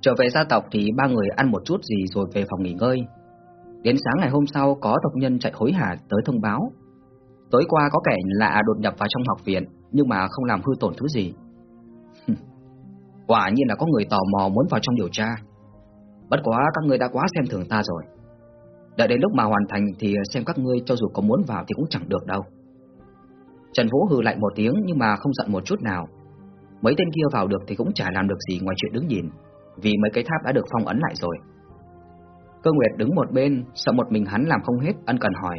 Trở về gia tộc thì ba người ăn một chút gì rồi về phòng nghỉ ngơi. Đến sáng ngày hôm sau có tộc nhân chạy hối hả tới thông báo. Tối qua có kẻ lạ đột nhập vào trong học viện nhưng mà không làm hư tổn thứ gì. Quả nhiên là có người tò mò muốn vào trong điều tra. Bất quá các ngươi đã quá xem thường ta rồi. Đợi đến lúc mà hoàn thành thì xem các ngươi cho dù có muốn vào thì cũng chẳng được đâu. Trần Vũ hừ lạnh một tiếng nhưng mà không giận một chút nào. Mấy tên kia vào được thì cũng chả làm được gì ngoài chuyện đứng nhìn, vì mấy cái tháp đã được phong ấn lại rồi. Cơ Nguyệt đứng một bên, sợ một mình hắn làm không hết, ân cần hỏi.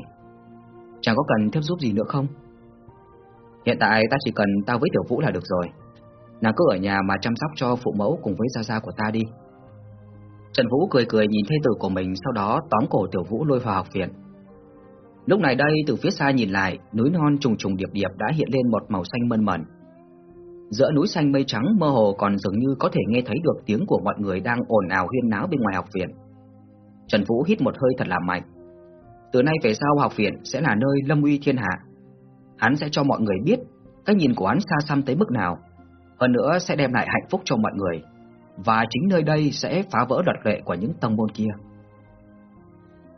Chẳng có cần thêm giúp gì nữa không? Hiện tại ta chỉ cần tao với Tiểu Vũ là được rồi. Nàng cứ ở nhà mà chăm sóc cho phụ mẫu cùng với gia gia của ta đi. Trần Vũ cười cười nhìn thê tử của mình, sau đó tóm cổ Tiểu Vũ lôi vào học viện. Lúc này đây, từ phía xa nhìn lại, núi non trùng trùng điệp điệp đã hiện lên một màu xanh mơn mởn. Giữa núi xanh mây trắng mơ hồ còn dường như có thể nghe thấy được tiếng của mọi người đang ồn ào huyên náo bên ngoài học viện. Trần Vũ hít một hơi thật là mạnh. Từ nay về sau học viện sẽ là nơi lâm uy thiên hạ. Hắn sẽ cho mọi người biết cái nhìn của hắn xa xăm tới mức nào. Hơn nữa sẽ đem lại hạnh phúc cho mọi người. Và chính nơi đây sẽ phá vỡ luật lệ của những tông môn kia.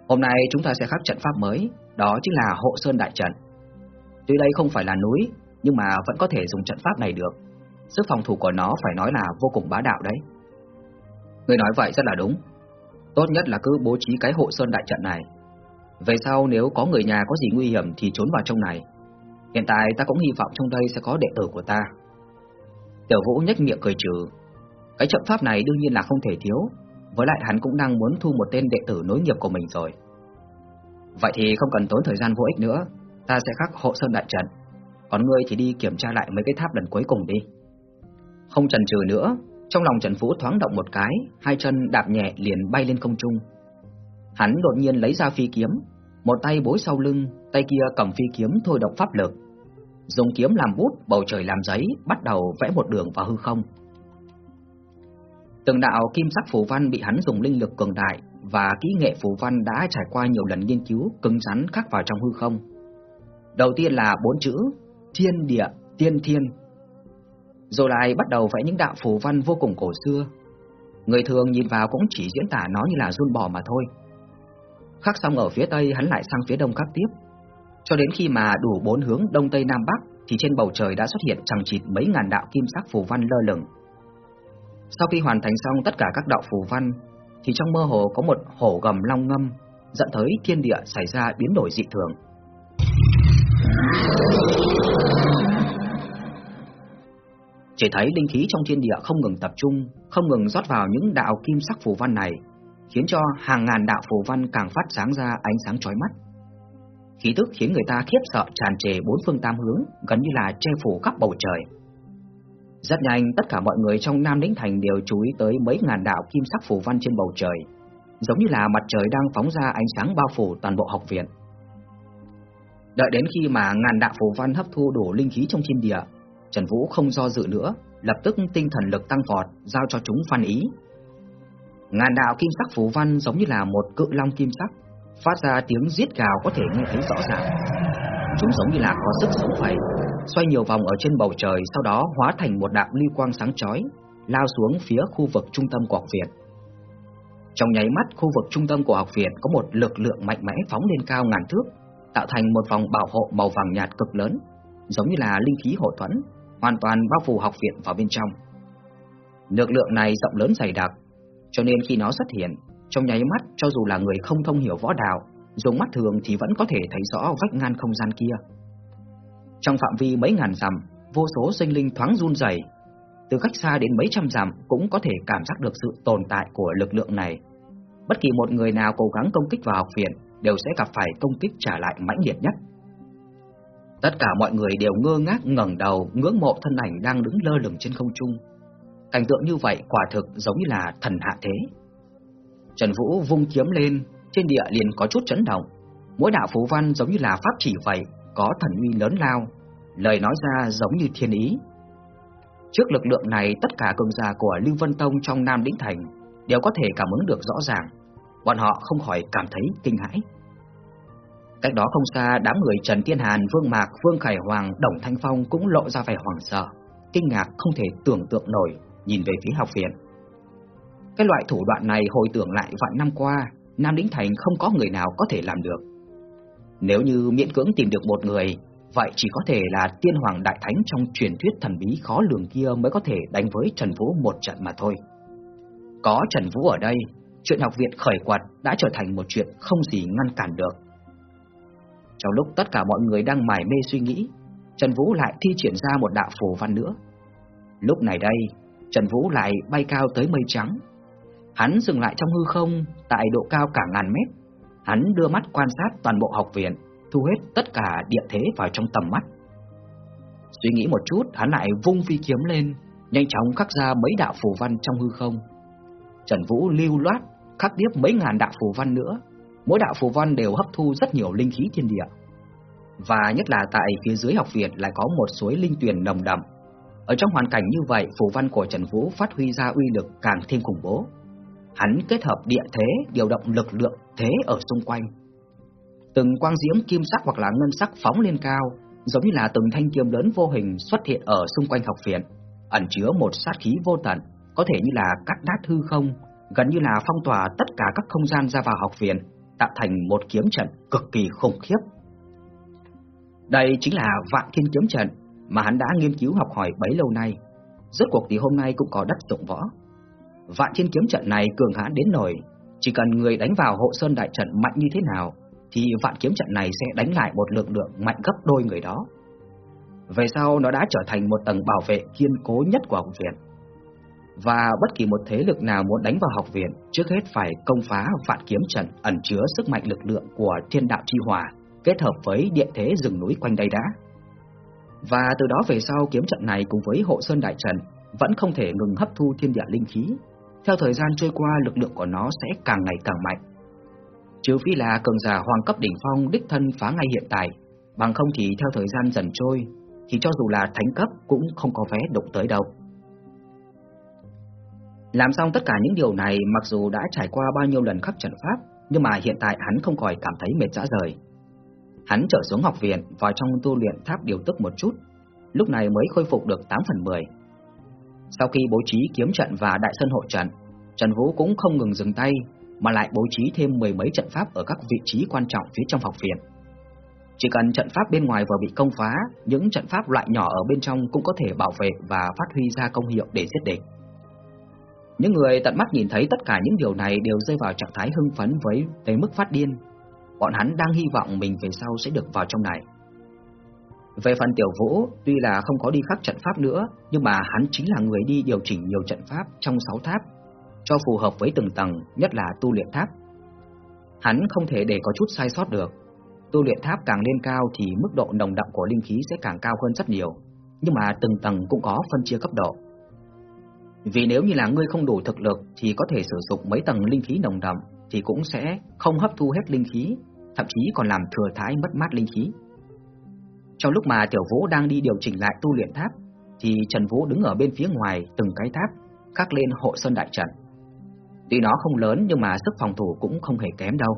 Hôm nay chúng ta sẽ khắc trận pháp mới, đó chính là hộ sơn đại trận. Tuy đây không phải là núi, nhưng mà vẫn có thể dùng trận pháp này được. Sức phòng thủ của nó phải nói là vô cùng bá đạo đấy. Người nói vậy rất là đúng. Tốt nhất là cứ bố trí cái hộ sơn đại trận này. Về sau nếu có người nhà có gì nguy hiểm thì trốn vào trong này. Hiện tại ta cũng hy vọng trong đây sẽ có đệ tử của ta. Tiểu Vũ nhếch miệng cười trừ. Cái trận pháp này đương nhiên là không thể thiếu, với lại hắn cũng đang muốn thu một tên đệ tử nối nghiệp của mình rồi. Vậy thì không cần tốn thời gian vô ích nữa, ta sẽ khắc hộ sơn đại trận. Còn ngươi thì đi kiểm tra lại mấy cái tháp lần cuối cùng đi. Không chần chừ nữa, trong lòng Trần Vũ thoáng động một cái, hai chân đạp nhẹ liền bay lên không trung. Hắn đột nhiên lấy ra phi kiếm, một tay bối sau lưng, tay kia cầm phi kiếm thôi động pháp lực. Dùng kiếm làm bút, bầu trời làm giấy, bắt đầu vẽ một đường vào hư không. Từng đạo kim sắc phù văn bị hắn dùng linh lực cường đại và kỹ nghệ phù văn đã trải qua nhiều lần nghiên cứu cứng rắn khắc vào trong hư không. Đầu tiên là bốn chữ Thiên Địa Tiên Thiên. Rồi lại bắt đầu vẽ những đạo phù văn vô cùng cổ xưa. Người thường nhìn vào cũng chỉ diễn tả nó như là run bò mà thôi. Khắc xong ở phía tây hắn lại sang phía đông khắc tiếp. Cho đến khi mà đủ bốn hướng đông tây nam bắc thì trên bầu trời đã xuất hiện chẳng chịt mấy ngàn đạo kim sắc phù văn lơ lửng sau khi hoàn thành xong tất cả các đạo phù văn, thì trong mơ hồ có một hổ gầm long ngâm, dẫn tới thiên địa xảy ra biến đổi dị thường. Chỉ thấy linh khí trong thiên địa không ngừng tập trung, không ngừng rót vào những đạo kim sắc phù văn này, khiến cho hàng ngàn đạo phù văn càng phát sáng ra ánh sáng chói mắt. Khí tức khiến người ta khiếp sợ tràn trề bốn phương tam hướng, gần như là che phủ khắp bầu trời. Rất nhanh, tất cả mọi người trong Nam Lĩnh Thành đều chú ý tới mấy ngàn đạo kim sắc phù văn trên bầu trời, giống như là mặt trời đang phóng ra ánh sáng bao phủ toàn bộ học viện. Đợi đến khi mà ngàn đạo phù văn hấp thu đủ linh khí trong thiên địa, Trần Vũ không do dự nữa, lập tức tinh thần lực tăng vọt, giao cho chúng phan ý. Ngàn đạo kim sắc phù văn giống như là một cự long kim sắc, phát ra tiếng giết gào có thể nghe thấy rõ ràng. Chúng giống như là có sức sống vậy, xoay nhiều vòng ở trên bầu trời, sau đó hóa thành một đạo lưu quang sáng chói, lao xuống phía khu vực trung tâm của học viện. Trong nháy mắt, khu vực trung tâm của học viện có một lực lượng mạnh mẽ phóng lên cao ngàn thước, tạo thành một vòng bảo hộ màu vàng nhạt cực lớn, giống như là linh khí hộ thuẫn, hoàn toàn bao phủ học viện vào bên trong. Lực lượng này rộng lớn dày đặc, cho nên khi nó xuất hiện, trong nháy mắt cho dù là người không thông hiểu võ đạo, dùng mắt thường thì vẫn có thể thấy rõ vách ngăn không gian kia. Trong phạm vi mấy ngàn dặm, vô số sinh linh thoáng run rẩy. Từ cách xa đến mấy trăm dặm cũng có thể cảm giác được sự tồn tại của lực lượng này. Bất kỳ một người nào cố gắng công kích vào học viện đều sẽ gặp phải công kích trả lại mãnh liệt nhất. Tất cả mọi người đều ngơ ngác ngẩng đầu ngưỡng mộ thân ảnh đang đứng lơ lửng trên không trung. Cảnh tượng như vậy quả thực giống như là thần hạ thế. Trần Vũ vung kiếm lên, trên địa liền có chút chấn động. Mỗi đạo phú văn giống như là pháp chỉ vậy, có thần uy lớn lao, lời nói ra giống như thiên ý. Trước lực lượng này, tất cả cường giả của Lưu Vân Tông trong Nam Đĩnh Thành đều có thể cảm ứng được rõ ràng, bọn họ không khỏi cảm thấy kinh hãi. Cách đó không xa, đám người Trần Tiên Hàn, Vương Mạc, Vương Khải Hoàng, Đồng Thanh Phong cũng lộ ra vẻ hoảng sợ, kinh ngạc không thể tưởng tượng nổi, nhìn về phía học viện. Cái loại thủ đoạn này hồi tưởng lại vạn năm qua, Nam Lĩnh Thành không có người nào có thể làm được. Nếu như miễn cưỡng tìm được một người, vậy chỉ có thể là tiên hoàng đại thánh trong truyền thuyết thần bí khó lường kia mới có thể đánh với Trần Vũ một trận mà thôi. Có Trần Vũ ở đây, chuyện học viện khởi quật đã trở thành một chuyện không gì ngăn cản được. Trong lúc tất cả mọi người đang mải mê suy nghĩ, Trần Vũ lại thi triển ra một đạo phù văn nữa. Lúc này đây, Trần Vũ lại bay cao tới mây trắng. Hắn dừng lại trong hư không tại độ cao cả ngàn mét. Hắn đưa mắt quan sát toàn bộ học viện, thu hết tất cả địa thế vào trong tầm mắt. Suy nghĩ một chút, hắn lại vung phi kiếm lên, nhanh chóng khắc ra mấy đạo phù văn trong hư không. Trần Vũ lưu loát khắc tiếp mấy ngàn đạo phù văn nữa, mỗi đạo phù văn đều hấp thu rất nhiều linh khí thiên địa. Và nhất là tại phía dưới học viện lại có một suối linh tuyền nồng đậm. Ở trong hoàn cảnh như vậy, phù văn của Trần Vũ phát huy ra uy lực càng thêm khủng bố. Hắn kết hợp địa thế, điều động lực lượng thế ở xung quanh. Từng quang diễm kim sắc hoặc là ngân sắc phóng lên cao, giống như là từng thanh kiếm lớn vô hình xuất hiện ở xung quanh học viện, ẩn chứa một sát khí vô tận, có thể như là cắt đát hư không, gần như là phong tỏa tất cả các không gian ra vào học viện, tạo thành một kiếm trận cực kỳ khủng khiếp. Đây chính là Vạn Thiên kiếm trận mà hắn đã nghiên cứu học hỏi bấy lâu nay. Rốt cuộc thì hôm nay cũng có đất dụng võ. Vạn Thiên kiếm trận này cường hãn đến nổi, chỉ cần người đánh vào hộ sơn đại trận mạnh như thế nào, thì vạn kiếm trận này sẽ đánh lại một lượng lượng mạnh gấp đôi người đó. Về sau nó đã trở thành một tầng bảo vệ kiên cố nhất của học viện. Và bất kỳ một thế lực nào muốn đánh vào học viện, trước hết phải công phá vạn kiếm trận ẩn chứa sức mạnh lực lượng của thiên đạo chi hòa kết hợp với địa thế rừng núi quanh đây đã. Và từ đó về sau kiếm trận này cùng với hộ sơn đại trận vẫn không thể ngừng hấp thu thiên địa linh khí. Theo thời gian trôi qua, lực lượng của nó sẽ càng ngày càng mạnh. Trừ phi là cường giả hoàng cấp đỉnh phong đích thân phá ngay hiện tại, bằng không thì theo thời gian dần trôi, thì cho dù là thánh cấp cũng không có vé đụng tới đâu. Làm xong tất cả những điều này mặc dù đã trải qua bao nhiêu lần khắc trận pháp, nhưng mà hiện tại hắn không khỏi cảm thấy mệt dã rời. Hắn trở xuống học viện vào trong tu luyện tháp điều tức một chút, lúc này mới khôi phục được 8 phần 10. Sau khi bố trí kiếm trận và đại sân hộ trận, Trần Vũ cũng không ngừng dừng tay mà lại bố trí thêm mười mấy trận pháp ở các vị trí quan trọng phía trong học viện. Chỉ cần trận pháp bên ngoài vừa bị công phá, những trận pháp loại nhỏ ở bên trong cũng có thể bảo vệ và phát huy ra công hiệu để giết địch. Những người tận mắt nhìn thấy tất cả những điều này đều rơi vào trạng thái hưng phấn với tới mức phát điên. Bọn hắn đang hy vọng mình về sau sẽ được vào trong này. Về phần Tiểu Vũ, tuy là không có đi khắc trận pháp nữa, nhưng mà hắn chính là người đi điều chỉnh nhiều trận pháp trong 6 tháp, cho phù hợp với từng tầng, nhất là tu luyện tháp. Hắn không thể để có chút sai sót được. Tu luyện tháp càng lên cao thì mức độ nồng đậm của linh khí sẽ càng cao hơn rất nhiều, nhưng mà từng tầng cũng có phân chia cấp độ. Vì nếu như là ngươi không đủ thực lực thì có thể sử dụng mấy tầng linh khí nồng đậm thì cũng sẽ không hấp thu hết linh khí, thậm chí còn làm thừa thãi mất mát linh khí. Trong lúc mà Tiểu Vũ đang đi điều chỉnh lại tu luyện tháp thì Trần Vũ đứng ở bên phía ngoài từng cái tháp khắc lên hộ sơn đại trận. Tuy nó không lớn nhưng mà sức phòng thủ cũng không hề kém đâu.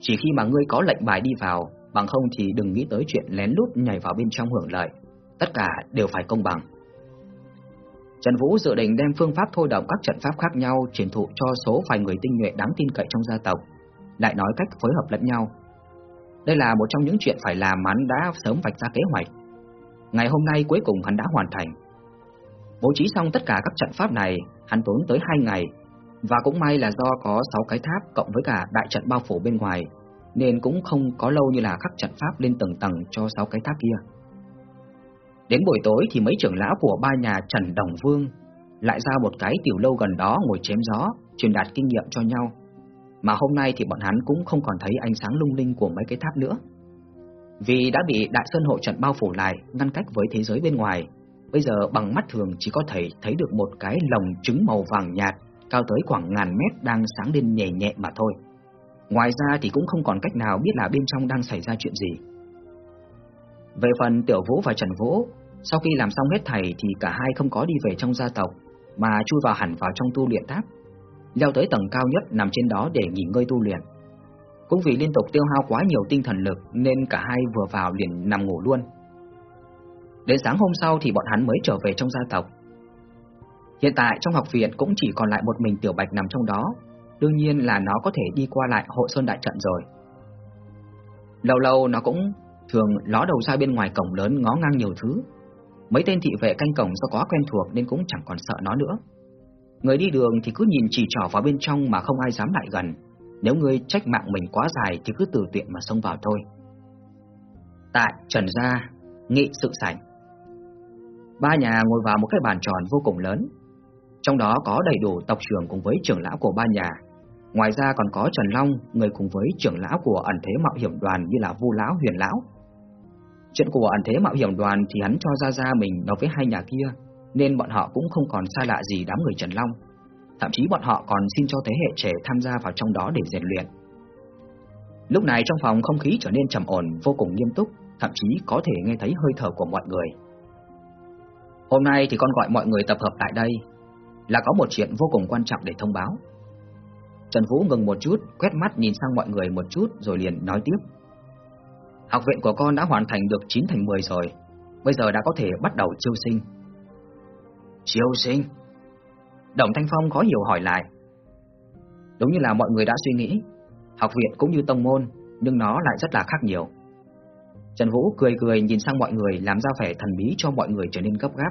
Chỉ khi mà ngươi có lệnh bài đi vào, bằng không thì đừng nghĩ tới chuyện lén lút nhảy vào bên trong hưởng lợi. Tất cả đều phải công bằng. Trần Vũ dự định đem phương pháp thôi động các trận pháp khác nhau truyền thụ cho số vài người tinh nhuệ đáng tin cậy trong gia tộc, lại nói cách phối hợp lẫn nhau. Đây là một trong những chuyện phải làm hắn đã sớm vạch ra kế hoạch. Ngày hôm nay cuối cùng hắn đã hoàn thành. Bố trí xong tất cả các trận pháp này, hắn tốn tới 2 ngày, và cũng may là do có 6 cái tháp cộng với cả đại trận bao phủ bên ngoài, nên cũng không có lâu như là khắc trận pháp lên tầng tầng cho 6 cái tháp kia. Đến buổi tối thì mấy trưởng lão của ba nhà Trần Đồng Vương lại ra một cái tiểu lâu gần đó ngồi chém gió, truyền đạt kinh nghiệm cho nhau. Mà hôm nay thì bọn hắn cũng không còn thấy ánh sáng lung linh của mấy cái tháp nữa. Vì đã bị Đại Sơn hộ trận bao phủ lại, ngăn cách với thế giới bên ngoài, bây giờ bằng mắt thường chỉ có thể thấy được một cái lồng trứng màu vàng nhạt cao tới khoảng ngàn mét đang sáng lên nhẹ nhẹ mà thôi. Ngoài ra thì cũng không còn cách nào biết là bên trong đang xảy ra chuyện gì. Về phần Tiểu Vũ và Trần Vũ, sau khi làm xong hết thầy thì cả hai không có đi về trong gia tộc, mà chui vào hẳn vào trong tu luyện tháp, leo tới tầng cao nhất nằm trên đó để nghỉ ngơi tu luyện. Cũng vì liên tục tiêu hao quá nhiều tinh thần lực nên cả hai vừa vào liền nằm ngủ luôn. Đến sáng hôm sau thì bọn hắn mới trở về trong gia tộc. Hiện tại trong học viện cũng chỉ còn lại một mình Tiểu Bạch nằm trong đó, đương nhiên là nó có thể đi qua lại hộ sơn đại trận rồi. Lâu lâu nó cũng thường ló đầu ra bên ngoài cổng lớn ngó ngang nhiều thứ. Mấy tên thị vệ canh cổng do quá quen thuộc nên cũng chẳng còn sợ nó nữa. Người đi đường thì cứ nhìn chỉ trỏ vào bên trong mà không ai dám lại gần. Nếu người trách mạng mình quá dài thì cứ từ tiện mà xông vào thôi. Tại Trần Gia, nghị sự sảnh. Ba nhà ngồi vào một cái bàn tròn vô cùng lớn. Trong đó có đầy đủ tộc trưởng cùng với trưởng lão của ba nhà. Ngoài ra còn có Trần Long, người cùng với trưởng lão của ẩn thế mạo hiểm đoàn như là Vu lão, Huyền lão. Chuyện của ẩn thế mạo hiểm đoàn thì hắn cho ra ra mình nói với hai nhà kia, nên bọn họ cũng không còn xa lạ gì đám người Trần Long. Thậm chí bọn họ còn xin cho thế hệ trẻ tham gia vào trong đó để rèn luyện. Lúc này trong phòng không khí trở nên trầm ổn, vô cùng nghiêm túc, thậm chí có thể nghe thấy hơi thở của mọi người. Hôm nay thì con gọi mọi người tập hợp tại đây là có một chuyện vô cùng quan trọng để thông báo. Trần Vũ ngừng một chút, quét mắt nhìn sang mọi người một chút rồi liền nói tiếp. Học viện của con đã hoàn thành được 9 thành 10 rồi, bây giờ đã có thể bắt đầu chiêu sinh. Chiêu sinh? Đồng Thanh Phong khó hiểu hỏi lại. Đúng như là mọi người đã suy nghĩ, học viện cũng như tông môn, nhưng nó lại rất là khác nhiều. Trần Vũ cười cười nhìn sang mọi người làm ra vẻ thần bí cho mọi người trở nên gấp gáp.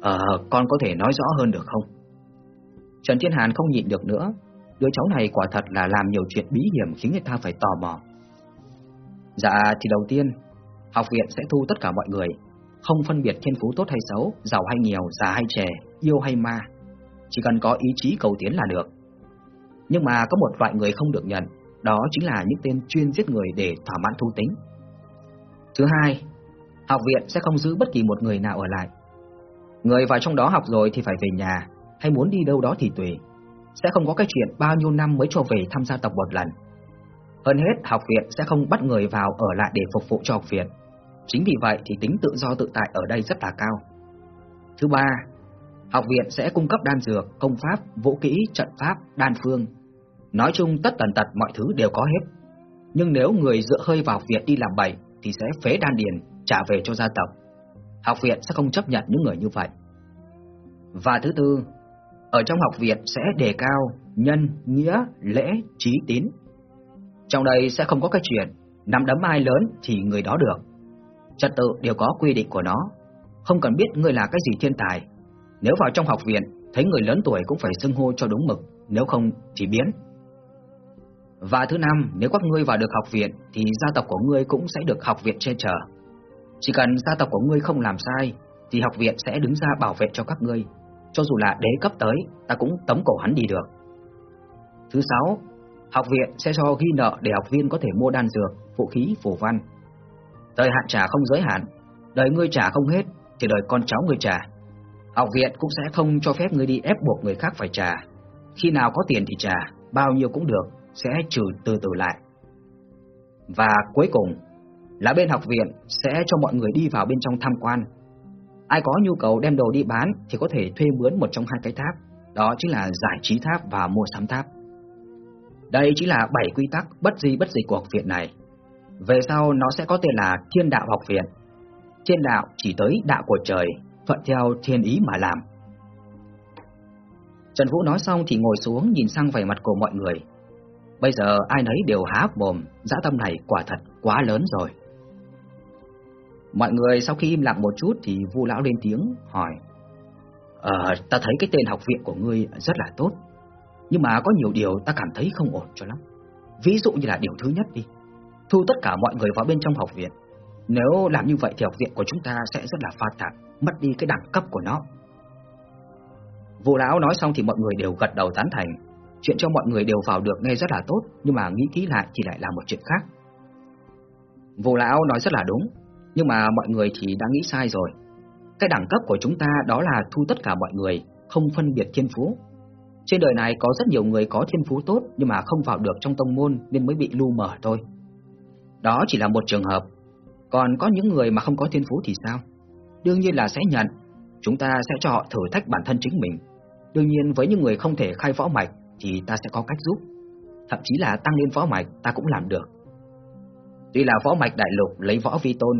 Ờ, con có thể nói rõ hơn được không? Trần Thiên Hàn không nhịn được nữa, đứa cháu này quả thật là làm nhiều chuyện bí hiểm khiến người ta phải tò mò. Dạ thì đầu tiên, học viện sẽ thu tất cả mọi người, không phân biệt thiên phú tốt hay xấu, giàu hay nghèo, già hay trẻ, yêu hay ma, chỉ cần có ý chí cầu tiến là được. Nhưng mà có một loại người không được nhận, đó chính là những tên chuyên giết người để thỏa mãn thu tính. Thứ hai, học viện sẽ không giữ bất kỳ một người nào ở lại. Người vào trong đó học rồi thì phải về nhà, hay muốn đi đâu đó thì tùy. Sẽ không có cái chuyện bao nhiêu năm mới cho về tham gia tập một lần. Hơn hết, học viện sẽ không bắt người vào ở lại để phục vụ cho học viện. Chính vì vậy thì tính tự do tự tại ở đây rất là cao. Thứ ba, học viện sẽ cung cấp đan dược, công pháp, vũ kỹ, trận pháp, đan phương. Nói chung tất tần tật mọi thứ đều có hết. Nhưng nếu người dựa hơi vào viện đi làm bậy thì sẽ phế đan điền, trả về cho gia tộc. Học viện sẽ không chấp nhận những người như vậy. Và thứ tư, ở trong học viện sẽ đề cao nhân, nghĩa, lễ, trí tín. Trong đây sẽ không có cái chuyện nắm đấm ai lớn thì người đó được. Trật tự đều có quy định của nó, không cần biết người là cái gì thiên tài. Nếu vào trong học viện, thấy người lớn tuổi cũng phải xưng hô cho đúng mực, nếu không thì biến. Và thứ năm, nếu các ngươi vào được học viện thì gia tộc của ngươi cũng sẽ được học viện che chở. Chỉ cần gia tộc của ngươi không làm sai thì học viện sẽ đứng ra bảo vệ cho các ngươi. Cho dù là đế cấp tới, ta cũng tống cổ hắn đi được. Thứ sáu, học viện sẽ cho ghi nợ để học viên có thể mua đan dược, vũ khí, phù văn. Thời hạn trả không giới hạn, đời ngươi trả không hết thì đời con cháu ngươi trả. Học viện cũng sẽ không cho phép ngươi đi ép buộc người khác phải trả. Khi nào có tiền thì trả, bao nhiêu cũng được, sẽ trừ từ từ lại. Và cuối cùng là bên học viện sẽ cho mọi người đi vào bên trong tham quan. Ai có nhu cầu đem đồ đi bán thì có thể thuê mướn một trong hai cái tháp, đó chính là giải trí tháp và mua sắm tháp. Đây chính là bảy quy tắc bất di bất dịch của học viện này. Về sau nó sẽ có tên là Thiên Đạo Học Viện. Thiên đạo chỉ tới đạo của trời, thuận theo thiên ý mà làm. Trần Vũ nói xong thì ngồi xuống nhìn sang vẻ mặt của mọi người. Bây giờ ai nấy đều há mồm, dã tâm này quả thật quá lớn rồi. Mọi người sau khi im lặng một chút thì Vu lão lên tiếng hỏi: "Ờ, ta thấy cái tên học viện của ngươi rất là tốt, nhưng mà có nhiều điều ta cảm thấy không ổn cho lắm. Ví dụ như là điều thứ nhất đi, thu tất cả mọi người vào bên trong học viện. Nếu làm như vậy thì học viện của chúng ta sẽ rất là pha tạp, mất đi cái đẳng cấp của nó." vô lão nói xong thì mọi người đều gật đầu tán thành. Chuyện cho mọi người đều vào được nghe rất là tốt, nhưng mà nghĩ kỹ lại thì lại là một chuyện khác. vô lão nói rất là đúng, nhưng mà mọi người thì đã nghĩ sai rồi. Cái đẳng cấp của chúng ta đó là thu tất cả mọi người, không phân biệt thiên phú. Trên đời này có rất nhiều người có thiên phú tốt nhưng mà không vào được trong tông môn nên mới bị lu mờ thôi. Đó chỉ là một trường hợp. Còn có những người mà không có thiên phú thì sao? Đương nhiên là sẽ nhận. Chúng ta sẽ cho họ thử thách bản thân chính mình. Đương nhiên với những người không thể khai võ mạch thì ta sẽ có cách giúp. Thậm chí là tăng lên võ mạch ta cũng làm được. Tuy là võ mạch đại lục lấy võ vi tôn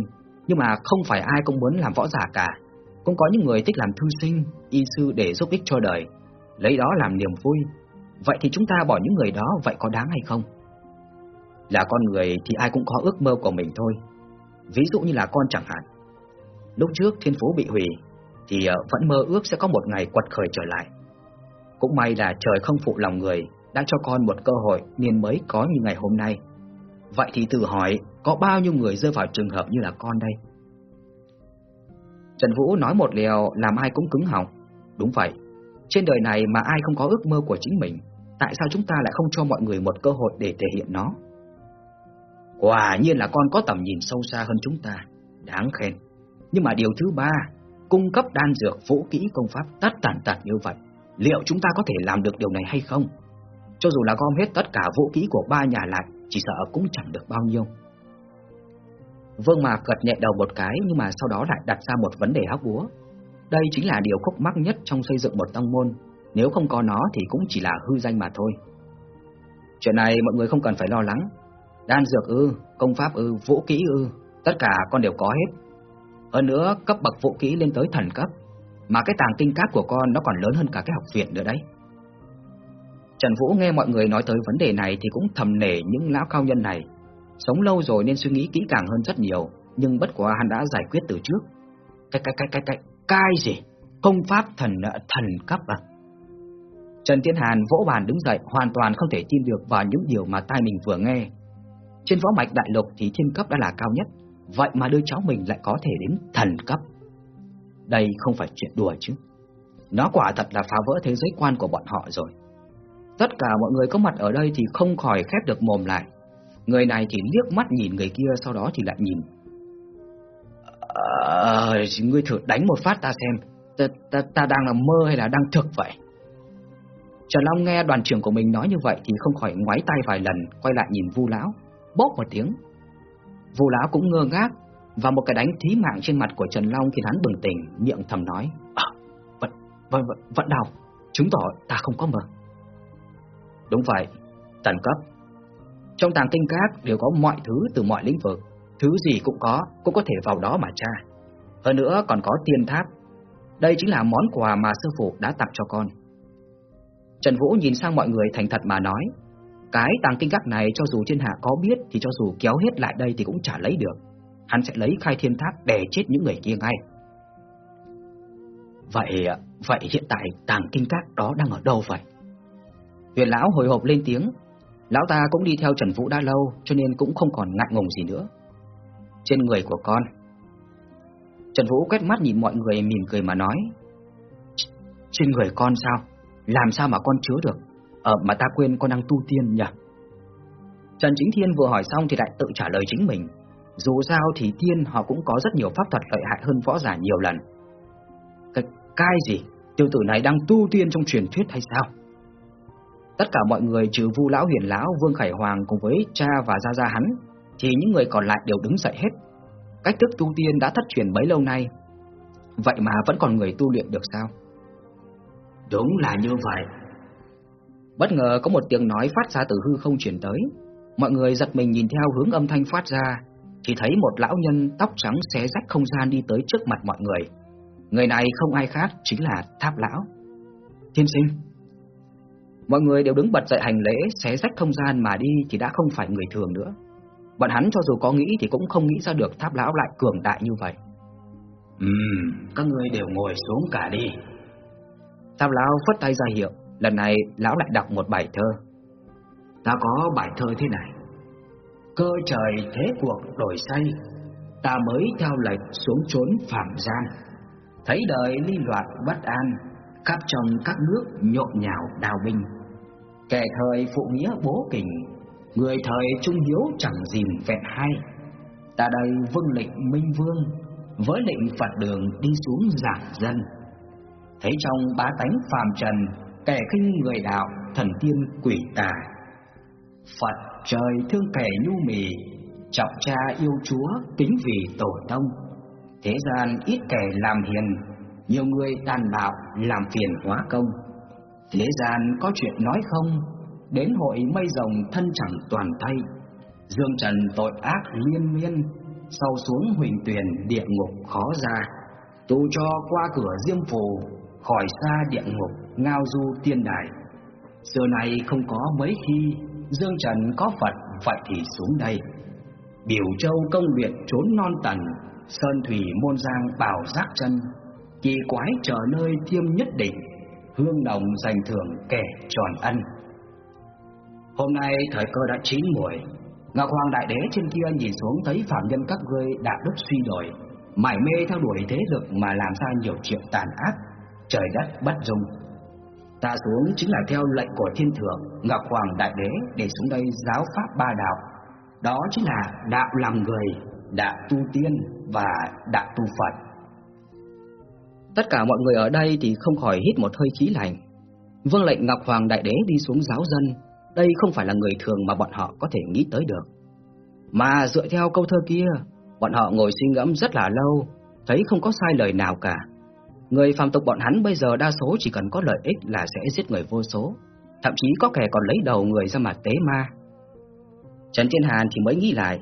nhưng mà không phải ai cũng muốn làm võ giả cả. Cũng có những người thích làm thư sinh, y sư để giúp ích cho đời, lấy đó làm niềm vui. Vậy thì chúng ta bỏ những người đó vậy có đáng hay không? Là con người thì ai cũng có ước mơ của mình thôi. Ví dụ như là con chẳng hạn. Lúc trước thiên phú bị hủy thì ờ, vẫn mơ ước sẽ có một ngày quật khởi trở lại. Cũng may là trời không phụ lòng người, đã cho con một cơ hội nên mới có như ngày hôm nay. Vậy thì tự hỏi, có bao nhiêu người rơi vào trường hợp như là con đây? Trần Vũ nói một liều làm ai cũng cứng họng. Đúng vậy, trên đời này mà ai không có ước mơ của chính mình, tại sao chúng ta lại không cho mọi người một cơ hội để thể hiện nó? Quả nhiên là con có tầm nhìn sâu xa hơn chúng ta, đáng khen. Nhưng mà điều thứ ba, cung cấp đan dược, vũ kỹ, công pháp tất tàn tật như vậy, liệu chúng ta có thể làm được điều này hay không? Cho dù là gom hết tất cả vũ kỹ của ba nhà lại, chỉ sợ cũng chẳng được bao nhiêu. Vương Mạc gật nhẹ đầu một cái nhưng mà sau đó lại đặt ra một vấn đề hóc búa. Đây chính là điều khúc mắc nhất trong xây dựng một tông môn, nếu không có nó thì cũng chỉ là hư danh mà thôi. Chuyện này mọi người không cần phải lo lắng. Đan dược ư, công pháp ư, vũ kỹ ư, tất cả con đều có hết. Hơn nữa, cấp bậc vũ kỹ lên tới thần cấp, mà cái tàng kinh cát của con nó còn lớn hơn cả cái học viện nữa đấy. Trần Vũ nghe mọi người nói tới vấn đề này thì cũng thầm nể những lão cao nhân này. Sống lâu rồi nên suy nghĩ kỹ càng hơn rất nhiều, nhưng bất quá hắn đã giải quyết từ trước. Cái cái cái cái cái cái gì? Công pháp thần thần cấp à? Trần Thiên Hàn vỗ bàn đứng dậy, hoàn toàn không thể tin được vào những điều mà tai mình vừa nghe. Trên võ mạch đại lục thì thiên cấp đã là cao nhất, vậy mà đứa cháu mình lại có thể đến thần cấp. Đây không phải chuyện đùa chứ. Nó quả thật là phá vỡ thế giới quan của bọn họ rồi. Tất cả mọi người có mặt ở đây thì không khỏi khép được mồm lại. Người này thì liếc mắt nhìn người kia sau đó thì lại nhìn. Ờ, ngươi thử đánh một phát ta xem, ta, ta, ta đang là mơ hay là đang thực vậy? Trần Long nghe đoàn trưởng của mình nói như vậy thì không khỏi ngoái tay vài lần, quay lại nhìn Vu lão, bóp một tiếng. Vu lão cũng ngơ ngác, và một cái đánh thí mạng trên mặt của Trần Long khiến hắn bừng tỉnh, miệng thầm nói: ờ, "À, vẫn vẫn vẫn đau, chứng tỏ ta không có mơ." Đúng vậy, tần cấp. Trong tàng kinh các đều có mọi thứ từ mọi lĩnh vực, thứ gì cũng có, cũng có thể vào đó mà tra. Hơn nữa còn có tiên tháp. Đây chính là món quà mà sư phụ đã tặng cho con. Trần Vũ nhìn sang mọi người thành thật mà nói, cái tàng kinh các này cho dù thiên hạ có biết thì cho dù kéo hết lại đây thì cũng chả lấy được. Hắn sẽ lấy khai thiên tháp để chết những người kia ngay. Vậy, vậy hiện tại tàng kinh các đó đang ở đâu vậy? Huyền lão hồi hộp lên tiếng, lão ta cũng đi theo Trần Vũ đã lâu cho nên cũng không còn ngại ngùng gì nữa. Trên người của con. Trần Vũ quét mắt nhìn mọi người mỉm cười mà nói, trên người con sao? Làm sao mà con chứa được? Ờ mà ta quên con đang tu tiên nhỉ? Trần Chính Thiên vừa hỏi xong thì lại tự trả lời chính mình. Dù sao thì tiên họ cũng có rất nhiều pháp thuật lợi hại hơn võ giả nhiều lần. Cái cái gì? Tiêu tử này đang tu tiên trong truyền thuyết hay sao? Tất cả mọi người trừ Vu lão Huyền lão, Vương Khải Hoàng cùng với cha và gia gia hắn, thì những người còn lại đều đứng dậy hết. Cách thức tu tiên đã thất truyền bấy lâu nay, vậy mà vẫn còn người tu luyện được sao? Đúng là như vậy. Bất ngờ có một tiếng nói phát ra từ hư không truyền tới, mọi người giật mình nhìn theo hướng âm thanh phát ra, chỉ thấy một lão nhân tóc trắng xé rách không gian đi tới trước mặt mọi người. Người này không ai khác chính là Tháp lão. Thiên sinh Mọi người đều đứng bật dậy hành lễ, xé rách không gian mà đi thì đã không phải người thường nữa. Bọn hắn cho dù có nghĩ thì cũng không nghĩ ra được tháp lão lại cường đại như vậy. Ừm, các ngươi đều ngồi xuống cả đi. Tháp lão phất tay ra hiệu, lần này lão lại đọc một bài thơ. Ta có bài thơ thế này. Cơ trời thế cuộc đổi xây, ta mới theo lệch xuống trốn phạm gian. Thấy đời ly loạn bất an, khắp trong các nước nhộn nhạo đào binh. Kẻ thời phụ nghĩa bố kình, người thời trung hiếu chẳng gì vẹn hay. Ta đây vâng lệnh minh vương, với lệnh Phật đường đi xuống giảng dân. Thấy trong bá tánh phàm trần, kẻ khinh người đạo, thần tiên quỷ tà. Phật trời thương kẻ nhu mì, trọng cha yêu chúa, kính vì tổ tông. Thế gian ít kẻ làm hiền, nhiều người tàn bạo làm phiền hóa công. Thế gian có chuyện nói không, đến hội mây rồng thân chẳng toàn thay. Dương trần tội ác liên miên, sau xuống huỳnh tuyền địa ngục khó ra. tu cho qua cửa diêm phù, khỏi xa địa ngục, ngao du tiên đài. Xưa này không có mấy khi Dương Trần có Phật vậy thì xuống đây. Biểu Châu công luyện trốn non tần, Sơn Thủy môn giang bảo giác chân, kỳ quái chờ nơi thiêm nhất định, hương đồng dành thưởng kẻ tròn ân. Hôm nay thời cơ đã chín muồi, Ngọc Hoàng Đại Đế trên kia nhìn xuống thấy phạm nhân các ngươi đạo đức suy đổi, mải mê theo đuổi thế lực mà làm ra nhiều chuyện tàn ác, trời đất bất dung. Ta xuống chính là theo lệnh của thiên thượng, Ngọc Hoàng Đại Đế để xuống đây giáo pháp ba đạo. Đó chính là đạo làm người, đạo tu tiên và đạo tu Phật. Tất cả mọi người ở đây thì không khỏi hít một hơi khí lạnh. Vương lệnh Ngọc Hoàng Đại Đế đi xuống giáo dân, đây không phải là người thường mà bọn họ có thể nghĩ tới được. Mà dựa theo câu thơ kia, bọn họ ngồi suy ngẫm rất là lâu, thấy không có sai lời nào cả. Người phàm tục bọn hắn bây giờ đa số chỉ cần có lợi ích là sẽ giết người vô số, thậm chí có kẻ còn lấy đầu người ra mà tế ma. Trần Thiên Hàn thì mới nghĩ lại,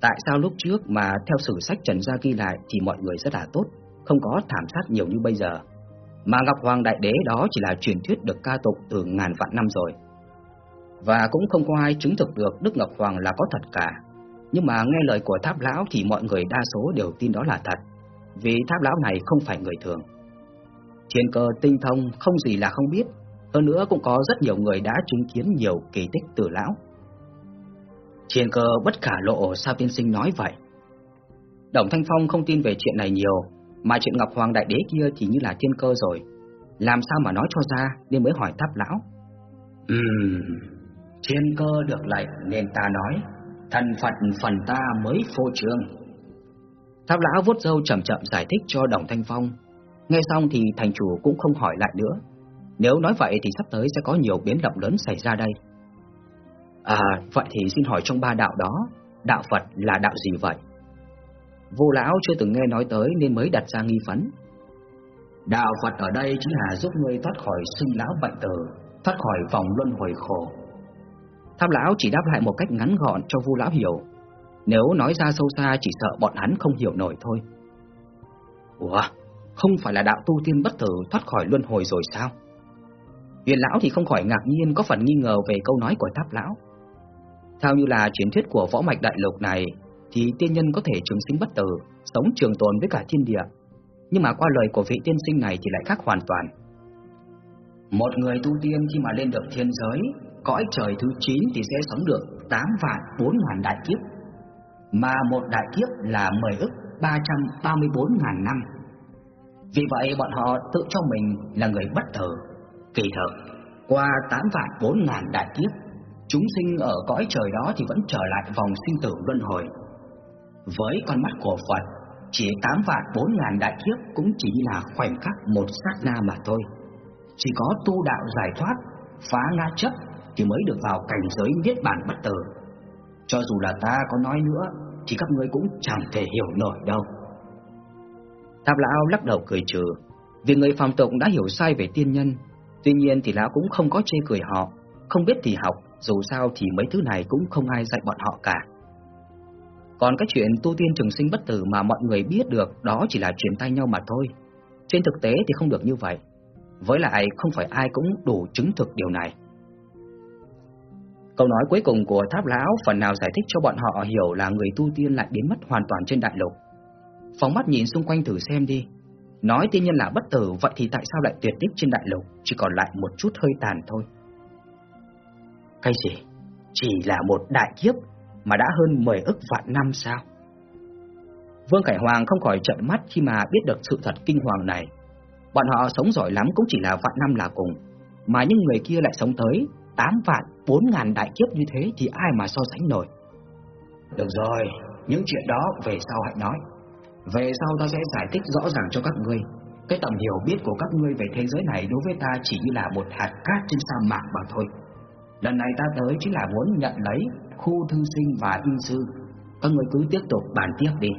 tại sao lúc trước mà theo sử sách Trần gia ghi lại thì mọi người rất là tốt, không có thảm sát nhiều như bây giờ. Mà Ngọc Hoàng Đại Đế đó chỉ là truyền thuyết được ca tụng từ ngàn vạn năm rồi. Và cũng không có ai chứng thực được Đức Ngọc Hoàng là có thật cả. Nhưng mà nghe lời của tháp lão thì mọi người đa số đều tin đó là thật, vì tháp lão này không phải người thường. Thiên cơ tinh thông không gì là không biết, hơn nữa cũng có rất nhiều người đã chứng kiến nhiều kỳ tích từ lão. Thiên cơ bất khả lộ sao tiên sinh nói vậy? Đồng Thanh Phong không tin về chuyện này nhiều, mà chuyện Ngọc Hoàng Đại Đế kia thì như là thiên cơ rồi. Làm sao mà nói cho ra nên mới hỏi tháp lão. Ừm, thiên cơ được lệnh nên ta nói, thần Phật phần ta mới phô trương. Tháp lão vuốt râu chậm chậm giải thích cho Đồng Thanh Phong. Nghe xong thì thành chủ cũng không hỏi lại nữa. Nếu nói vậy thì sắp tới sẽ có nhiều biến động lớn xảy ra đây. À, vậy thì xin hỏi trong ba đạo đó, đạo Phật là đạo gì vậy? Vô lão chưa từng nghe nói tới nên mới đặt ra nghi vấn. Đạo Phật ở đây chính là giúp ngươi thoát khỏi sinh lão bệnh tử, thoát khỏi vòng luân hồi khổ. Tham lão chỉ đáp lại một cách ngắn gọn cho Vu lão hiểu. Nếu nói ra sâu xa chỉ sợ bọn hắn không hiểu nổi thôi. Ủa, không phải là đạo tu tiên bất tử thoát khỏi luân hồi rồi sao? Huyền lão thì không khỏi ngạc nhiên có phần nghi ngờ về câu nói của Tháp lão. Theo như là truyền thuyết của võ mạch đại lục này, thì tiên nhân có thể trường sinh bất tử, sống trường tồn với cả thiên địa. Nhưng mà qua lời của vị tiên sinh này thì lại khác hoàn toàn. Một người tu tiên khi mà lên được thiên giới, cõi trời thứ 9 thì sẽ sống được 8 vạn 4 ngàn đại kiếp. Mà một đại kiếp là 10 ức 334 ngàn năm. Vì vậy bọn họ tự cho mình là người bất tử. Kỳ thực, qua 8 vạn 4 ngàn đại kiếp, chúng sinh ở cõi trời đó thì vẫn trở lại vòng sinh tử luân hồi. Với con mắt của Phật, chỉ 8 vạn 4 ngàn đại kiếp cũng chỉ là khoảnh khắc một sát na mà thôi. Chỉ có tu đạo giải thoát, phá ngã chấp thì mới được vào cảnh giới niết bàn bất tử. Cho dù là ta có nói nữa thì các ngươi cũng chẳng thể hiểu nổi đâu. Tạp lão lắc đầu cười trừ, vì người phàm tục đã hiểu sai về tiên nhân, tuy nhiên thì lão cũng không có chê cười họ, không biết thì học, dù sao thì mấy thứ này cũng không ai dạy bọn họ cả. Còn cái chuyện tu tiên trường sinh bất tử mà mọi người biết được đó chỉ là truyền tay nhau mà thôi. Trên thực tế thì không được như vậy. Với lại không phải ai cũng đủ chứng thực điều này. Câu nói cuối cùng của Tháp Lão phần nào giải thích cho bọn họ hiểu là người tu tiên lại biến mất hoàn toàn trên đại lục. Phóng mắt nhìn xung quanh thử xem đi. Nói tiên nhân là bất tử, vậy thì tại sao lại tuyệt tích trên đại lục, chỉ còn lại một chút hơi tàn thôi. Cái gì? Chỉ là một đại kiếp mà đã hơn 10 ức vạn năm sao? Vương Khải Hoàng không khỏi trợn mắt khi mà biết được sự thật kinh hoàng này. Bọn họ sống giỏi lắm cũng chỉ là vạn năm là cùng, mà những người kia lại sống tới 8 vạn 4 ngàn đại kiếp như thế thì ai mà so sánh nổi. Được rồi, những chuyện đó về sau hãy nói. Về sau ta sẽ giải thích rõ ràng cho các ngươi. Cái tầm hiểu biết của các ngươi về thế giới này đối với ta chỉ như là một hạt cát trên sa mạc mà thôi. Lần này ta tới chính là muốn nhận lấy khu thư sinh và y sư. Các người cứ tiếp tục bàn tiếp đi.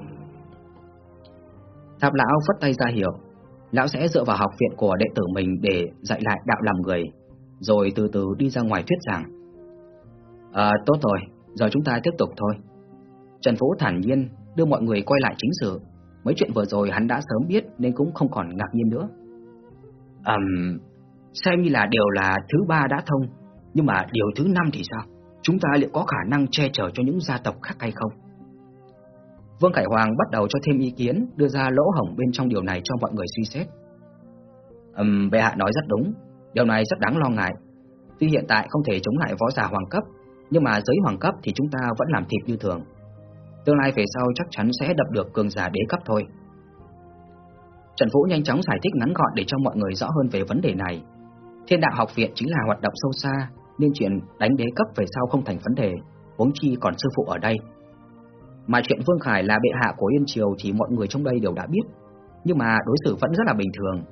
Tháp lão phất tay ra hiểu, lão sẽ dựa vào học viện của đệ tử mình để dạy lại đạo làm người, rồi từ từ đi ra ngoài thuyết giảng. À, tốt rồi, giờ chúng ta tiếp tục thôi. Trần Phú thản nhiên đưa mọi người quay lại chính sự. Mấy chuyện vừa rồi hắn đã sớm biết nên cũng không còn ngạc nhiên nữa. Ừm, um, xem như là điều là thứ ba đã thông, nhưng mà điều thứ năm thì sao? Chúng ta liệu có khả năng che chở cho những gia tộc khác hay không? Vương Khải Hoàng bắt đầu cho thêm ý kiến, đưa ra lỗ hổng bên trong điều này cho mọi người suy xét. Ừm, bệ hạ nói rất đúng, điều này rất đáng lo ngại. Tuy hiện tại không thể chống lại võ giả hoàng cấp, nhưng mà giới hoàng cấp thì chúng ta vẫn làm thịt như thường. Tương lai về sau chắc chắn sẽ đập được cường giả đế cấp thôi. Trần Vũ nhanh chóng giải thích ngắn gọn để cho mọi người rõ hơn về vấn đề này. Thiên đạo học viện chính là hoạt động sâu xa, nên chuyện đánh đế cấp về sau không thành vấn đề, huống chi còn sư phụ ở đây. Mà chuyện Vương Khải là bệ hạ của Yên Triều thì mọi người trong đây đều đã biết, nhưng mà đối xử vẫn rất là bình thường.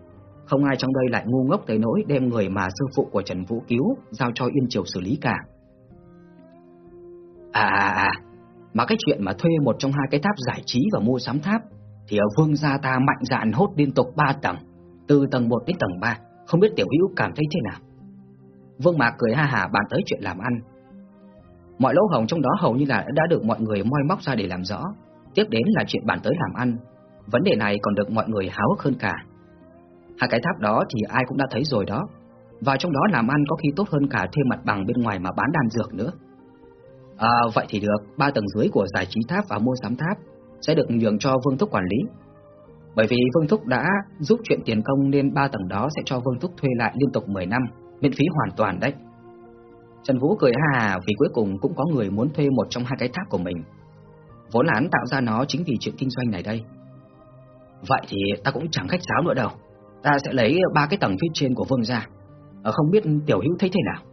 Không ai trong đây lại ngu ngốc tới nỗi đem người mà sư phụ của Trần Vũ cứu giao cho Yên Triều xử lý cả. À à à, mà cái chuyện mà thuê một trong hai cái tháp giải trí và mua sắm tháp thì ở Vương gia ta mạnh dạn hốt liên tục 3 tầng, từ tầng 1 đến tầng 3, không biết tiểu hữu cảm thấy thế nào. Vương Mạc cười ha hả bàn tới chuyện làm ăn. Mọi lỗ hồng trong đó hầu như là đã được mọi người moi móc ra để làm rõ. Tiếp đến là chuyện bàn tới làm ăn. Vấn đề này còn được mọi người háo hức hơn cả. Hai cái tháp đó thì ai cũng đã thấy rồi đó. Và trong đó làm ăn có khi tốt hơn cả thuê mặt bằng bên ngoài mà bán đan dược nữa. À, vậy thì được, ba tầng dưới của giải trí tháp và mua sắm tháp sẽ được nhường cho Vương Thúc quản lý. Bởi vì Vương Thúc đã giúp chuyện tiền công nên ba tầng đó sẽ cho Vương Thúc thuê lại liên tục 10 năm, miễn phí hoàn toàn đấy. Trần Vũ cười hà vì cuối cùng cũng có người muốn thuê một trong hai cái tháp của mình. Vốn là hắn tạo ra nó chính vì chuyện kinh doanh này đây. Vậy thì ta cũng chẳng khách sáo nữa đâu. Ta sẽ lấy ba cái tầng phía trên của Vương ra. Ờ, không biết Tiểu Hữu thấy thế nào?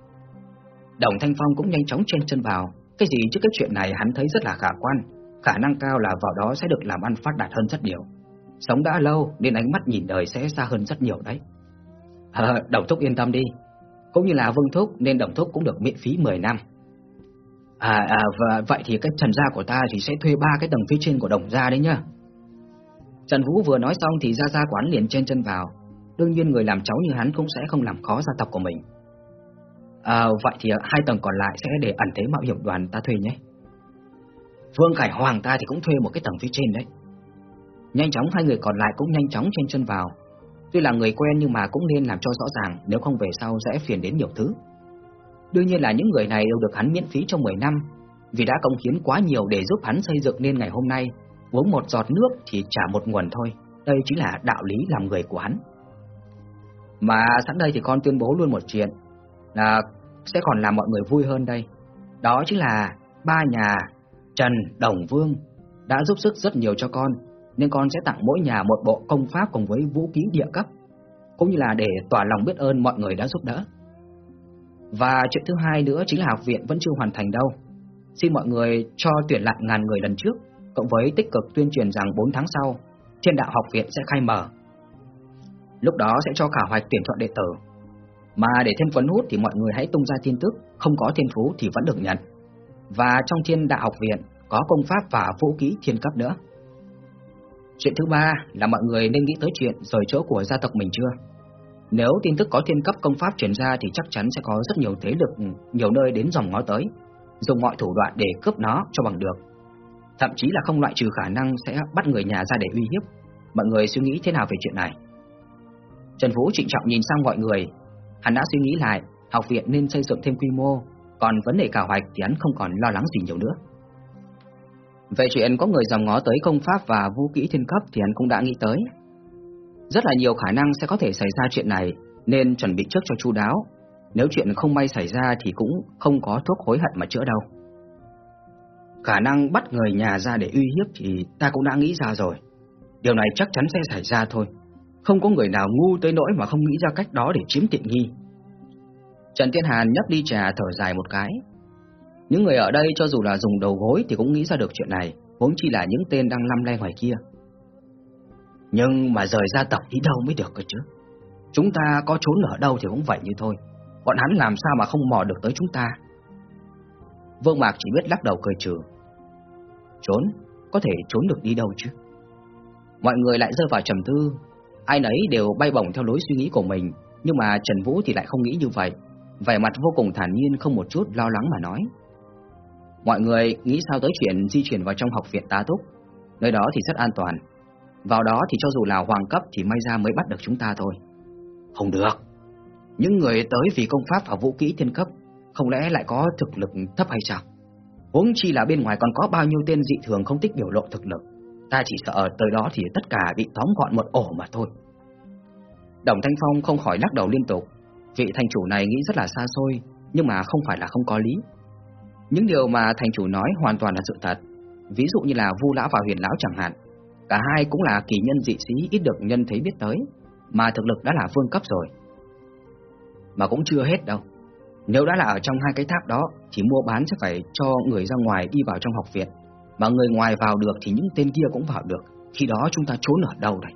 Đồng Thanh Phong cũng nhanh chóng chen chân vào. Cái gì trước cái chuyện này hắn thấy rất là khả quan. Khả năng cao là vào đó sẽ được làm ăn phát đạt hơn rất nhiều. Sống đã lâu nên ánh mắt nhìn đời sẽ xa hơn rất nhiều đấy. À, Đồng Thúc yên tâm đi, cũng như là Vương Thúc nên Đồng Thúc cũng được miễn phí 10 năm. À, à và vậy thì cái Trần gia của ta thì sẽ thuê ba cái tầng phía trên của Đồng gia đấy nhá. Trần Vũ vừa nói xong thì gia gia quán liền chen chân vào. Đương nhiên người làm cháu như hắn cũng sẽ không làm khó gia tộc của mình. À, vậy thì hai tầng còn lại sẽ để ẩn thế mạo hiểm đoàn ta thuê nhé. Vương Khải Hoàng ta thì cũng thuê một cái tầng phía trên đấy. Nhanh chóng hai người còn lại cũng nhanh chóng trên chân vào, Tuy là người quen nhưng mà cũng nên làm cho rõ ràng Nếu không về sau sẽ phiền đến nhiều thứ Đương nhiên là những người này đều được hắn miễn phí trong 10 năm Vì đã công hiến quá nhiều để giúp hắn xây dựng nên ngày hôm nay Uống một giọt nước thì trả một nguồn thôi Đây chính là đạo lý làm người của hắn mà sẵn đây thì con tuyên bố luôn một chuyện Là sẽ còn làm mọi người vui hơn đây Đó chính là ba nhà Trần, Đồng, Vương Đã giúp sức rất nhiều cho con nên con sẽ tặng mỗi nhà một bộ công pháp cùng với vũ khí địa cấp, cũng như là để tỏ lòng biết ơn mọi người đã giúp đỡ. Và chuyện thứ hai nữa chính là học viện vẫn chưa hoàn thành đâu. Xin mọi người cho tuyển lại ngàn người lần trước, cộng với tích cực tuyên truyền rằng 4 tháng sau, Thiên đạo học viện sẽ khai mở. Lúc đó sẽ cho khảo hoạch tuyển chọn đệ tử. Mà để thêm quấn hút thì mọi người hãy tung ra tin tức, không có thiên phú thì vẫn được nhận. Và trong Thiên đạo học viện có công pháp và vũ khí thiên cấp nữa. Chuyện thứ ba là mọi người nên nghĩ tới chuyện rời chỗ của gia tộc mình chưa? Nếu tin tức có thiên cấp công pháp truyền ra thì chắc chắn sẽ có rất nhiều thế lực, nhiều nơi đến dòng ngó tới, dùng mọi thủ đoạn để cướp nó cho bằng được. Thậm chí là không loại trừ khả năng sẽ bắt người nhà ra để uy hiếp. Mọi người suy nghĩ thế nào về chuyện này? Trần Vũ trịnh trọng nhìn sang mọi người, hắn đã suy nghĩ lại, học viện nên xây dựng thêm quy mô, còn vấn đề cào hoạch thì hắn không còn lo lắng gì nhiều nữa. Về chuyện có người dòng ngó tới công pháp và vũ kỹ thiên cấp thì hắn cũng đã nghĩ tới. Rất là nhiều khả năng sẽ có thể xảy ra chuyện này, nên chuẩn bị trước cho chu đáo. Nếu chuyện không may xảy ra thì cũng không có thuốc hối hận mà chữa đâu. Khả năng bắt người nhà ra để uy hiếp thì ta cũng đã nghĩ ra rồi. Điều này chắc chắn sẽ xảy ra thôi. Không có người nào ngu tới nỗi mà không nghĩ ra cách đó để chiếm tiện nghi. Trần Tiên Hàn nhấp đi trà thở dài một cái, những người ở đây cho dù là dùng đầu gối thì cũng nghĩ ra được chuyện này, vốn chỉ là những tên đang lăm le ngoài kia. Nhưng mà rời gia tộc đi đâu mới được cơ chứ? Chúng ta có trốn ở đâu thì cũng vậy như thôi. Bọn hắn làm sao mà không mò được tới chúng ta? Vương Mạc chỉ biết lắc đầu cười trừ. Trốn? Có thể trốn được đi đâu chứ? Mọi người lại rơi vào trầm tư, ai nấy đều bay bổng theo lối suy nghĩ của mình, nhưng mà Trần Vũ thì lại không nghĩ như vậy, vẻ mặt vô cùng thản nhiên không một chút lo lắng mà nói. Mọi người nghĩ sao tới chuyện di chuyển vào trong học viện tá túc Nơi đó thì rất an toàn Vào đó thì cho dù là hoàng cấp thì may ra mới bắt được chúng ta thôi. Không được. Những người tới vì công pháp và vũ kỹ thiên cấp, không lẽ lại có thực lực thấp hay sao? Huống chi là bên ngoài còn có bao nhiêu tên dị thường không thích biểu lộ thực lực. Ta chỉ sợ tới đó thì tất cả bị tóm gọn một ổ mà thôi. Đồng Thanh Phong không khỏi lắc đầu liên tục. Vị thành chủ này nghĩ rất là xa xôi, nhưng mà không phải là không có lý. Những điều mà thành chủ nói hoàn toàn là sự thật. Ví dụ như là Vu lão và Huyền lão chẳng hạn, cả hai cũng là kỳ nhân dị sĩ ít được nhân thấy biết tới, mà thực lực đã là vương cấp rồi. Mà cũng chưa hết đâu. Nếu đã là ở trong hai cái tháp đó thì mua bán sẽ phải cho người ra ngoài đi vào trong học viện, mà người ngoài vào được thì những tên kia cũng vào được, khi đó chúng ta trốn ở đâu đây?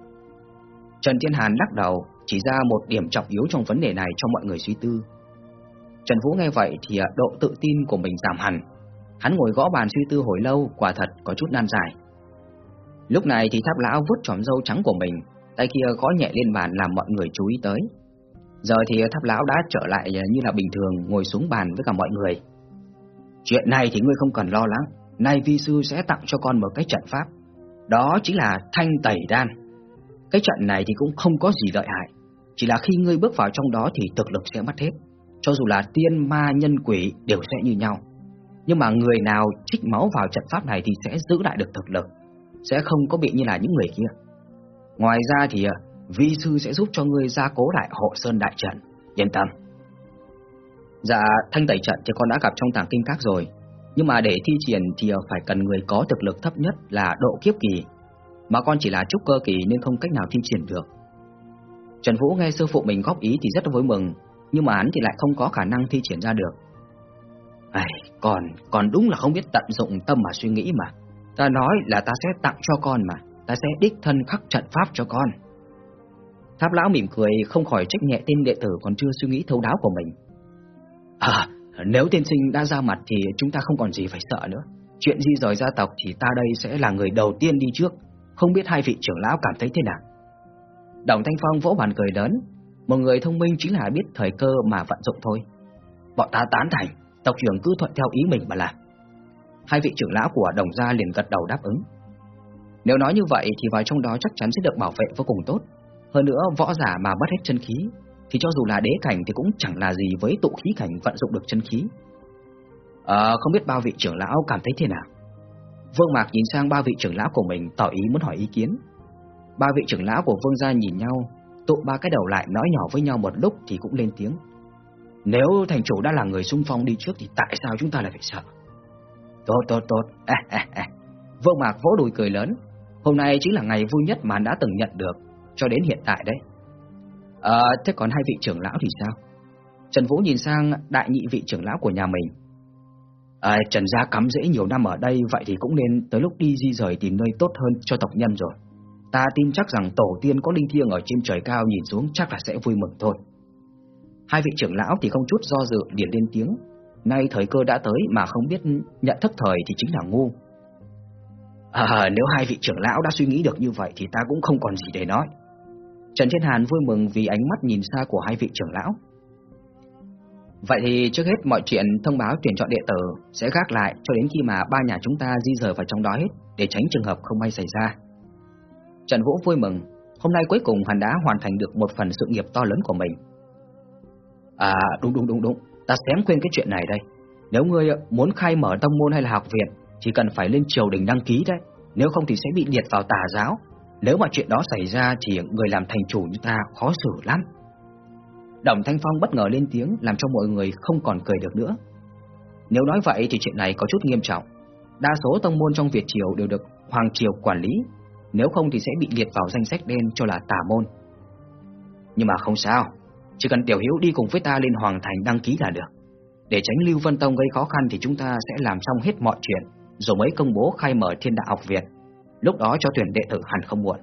Trần Thiên Hàn lắc đầu, chỉ ra một điểm trọng yếu trong vấn đề này cho mọi người suy tư. Trần Vũ nghe vậy thì à, độ tự tin của mình giảm hẳn. Hắn ngồi gõ bàn suy tư hồi lâu, quả thật có chút nan giải. Lúc này thì tháp lão vút tròm râu trắng của mình, tay kia gõ nhẹ lên bàn làm mọi người chú ý tới. Giờ thì tháp lão đã trở lại à, như là bình thường ngồi xuống bàn với cả mọi người. Chuyện này thì ngươi không cần lo lắng, nay vi sư sẽ tặng cho con một cái trận pháp. Đó chính là thanh tẩy đan. Cái trận này thì cũng không có gì lợi hại, chỉ là khi ngươi bước vào trong đó thì thực lực sẽ mất hết cho dù là tiên ma nhân quỷ đều sẽ như nhau. Nhưng mà người nào trích máu vào trận pháp này thì sẽ giữ lại được thực lực, sẽ không có bị như là những người kia. Ngoài ra thì ờ, vi sư sẽ giúp cho ngươi gia cố lại hộ sơn đại trận, yên tâm. Dạ, thanh tẩy trận thì con đã gặp trong tàng kinh các rồi, nhưng mà để thi triển thì phải cần người có thực lực thấp nhất là độ kiếp kỳ, mà con chỉ là trúc cơ kỳ nên không cách nào thi triển được. Trần Vũ nghe sư phụ mình góp ý thì rất vui mừng, nhưng mà hắn thì lại không có khả năng thi triển ra được. Ai, còn còn đúng là không biết tận dụng tâm mà suy nghĩ mà. Ta nói là ta sẽ tặng cho con mà, ta sẽ đích thân khắc trận pháp cho con. Tháp lão mỉm cười không khỏi trách nhẹ tên đệ tử còn chưa suy nghĩ thấu đáo của mình. À, nếu tiên sinh đã ra mặt thì chúng ta không còn gì phải sợ nữa. Chuyện di rời gia tộc thì ta đây sẽ là người đầu tiên đi trước, không biết hai vị trưởng lão cảm thấy thế nào. Đồng Thanh Phong vỗ bàn cười lớn, một người thông minh chính là biết thời cơ mà vận dụng thôi. Bọn ta tán thành, tộc trưởng cứ thuận theo ý mình mà làm. Hai vị trưởng lão của đồng gia liền gật đầu đáp ứng. Nếu nói như vậy thì vào trong đó chắc chắn sẽ được bảo vệ vô cùng tốt. Hơn nữa võ giả mà mất hết chân khí thì cho dù là đế cảnh thì cũng chẳng là gì với tụ khí cảnh vận dụng được chân khí. À, không biết ba vị trưởng lão cảm thấy thế nào? Vương Mạc nhìn sang ba vị trưởng lão của mình tỏ ý muốn hỏi ý kiến. Ba vị trưởng lão của Vương gia nhìn nhau, Tụ ba cái đầu lại nói nhỏ với nhau một lúc thì cũng lên tiếng. Nếu thành chủ đã là người xung phong đi trước thì tại sao chúng ta lại phải sợ? Tốt, tốt, tốt. À, à, à. Vương Mạc vỗ đùi cười lớn. Hôm nay chính là ngày vui nhất mà hắn đã từng nhận được, cho đến hiện tại đấy. À, thế còn hai vị trưởng lão thì sao? Trần Vũ nhìn sang đại nhị vị trưởng lão của nhà mình. À, Trần gia cắm rễ nhiều năm ở đây, vậy thì cũng nên tới lúc đi di rời tìm nơi tốt hơn cho tộc nhân rồi. Ta tin chắc rằng tổ tiên có linh thiêng ở trên trời cao nhìn xuống chắc là sẽ vui mừng thôi. Hai vị trưởng lão thì không chút do dự liền lên tiếng. Nay thời cơ đã tới mà không biết nhận thất thời thì chính là ngu. À, nếu hai vị trưởng lão đã suy nghĩ được như vậy thì ta cũng không còn gì để nói. Trần Thiên Hàn vui mừng vì ánh mắt nhìn xa của hai vị trưởng lão. Vậy thì trước hết mọi chuyện thông báo tuyển chọn đệ tử sẽ gác lại cho đến khi mà ba nhà chúng ta di rời vào trong đó hết để tránh trường hợp không may xảy ra. Trần Vũ vui mừng, hôm nay cuối cùng hắn đã hoàn thành được một phần sự nghiệp to lớn của mình. À, đúng đúng đúng đúng, ta xém quên cái chuyện này đây. Nếu ngươi muốn khai mở tông môn hay là học viện, chỉ cần phải lên triều đình đăng ký đấy, nếu không thì sẽ bị liệt vào tà giáo. Nếu mà chuyện đó xảy ra thì người làm thành chủ như ta khó xử lắm. Đồng Thanh Phong bất ngờ lên tiếng làm cho mọi người không còn cười được nữa. Nếu nói vậy thì chuyện này có chút nghiêm trọng. Đa số tông môn trong Việt Triều đều được Hoàng Triều quản lý nếu không thì sẽ bị liệt vào danh sách đen cho là tà môn. Nhưng mà không sao, chỉ cần Tiểu Hiếu đi cùng với ta lên Hoàng Thành đăng ký là được. Để tránh Lưu Vân Tông gây khó khăn thì chúng ta sẽ làm xong hết mọi chuyện, rồi mới công bố khai mở Thiên Đạo học viện. Lúc đó cho tuyển đệ tử hẳn không muộn.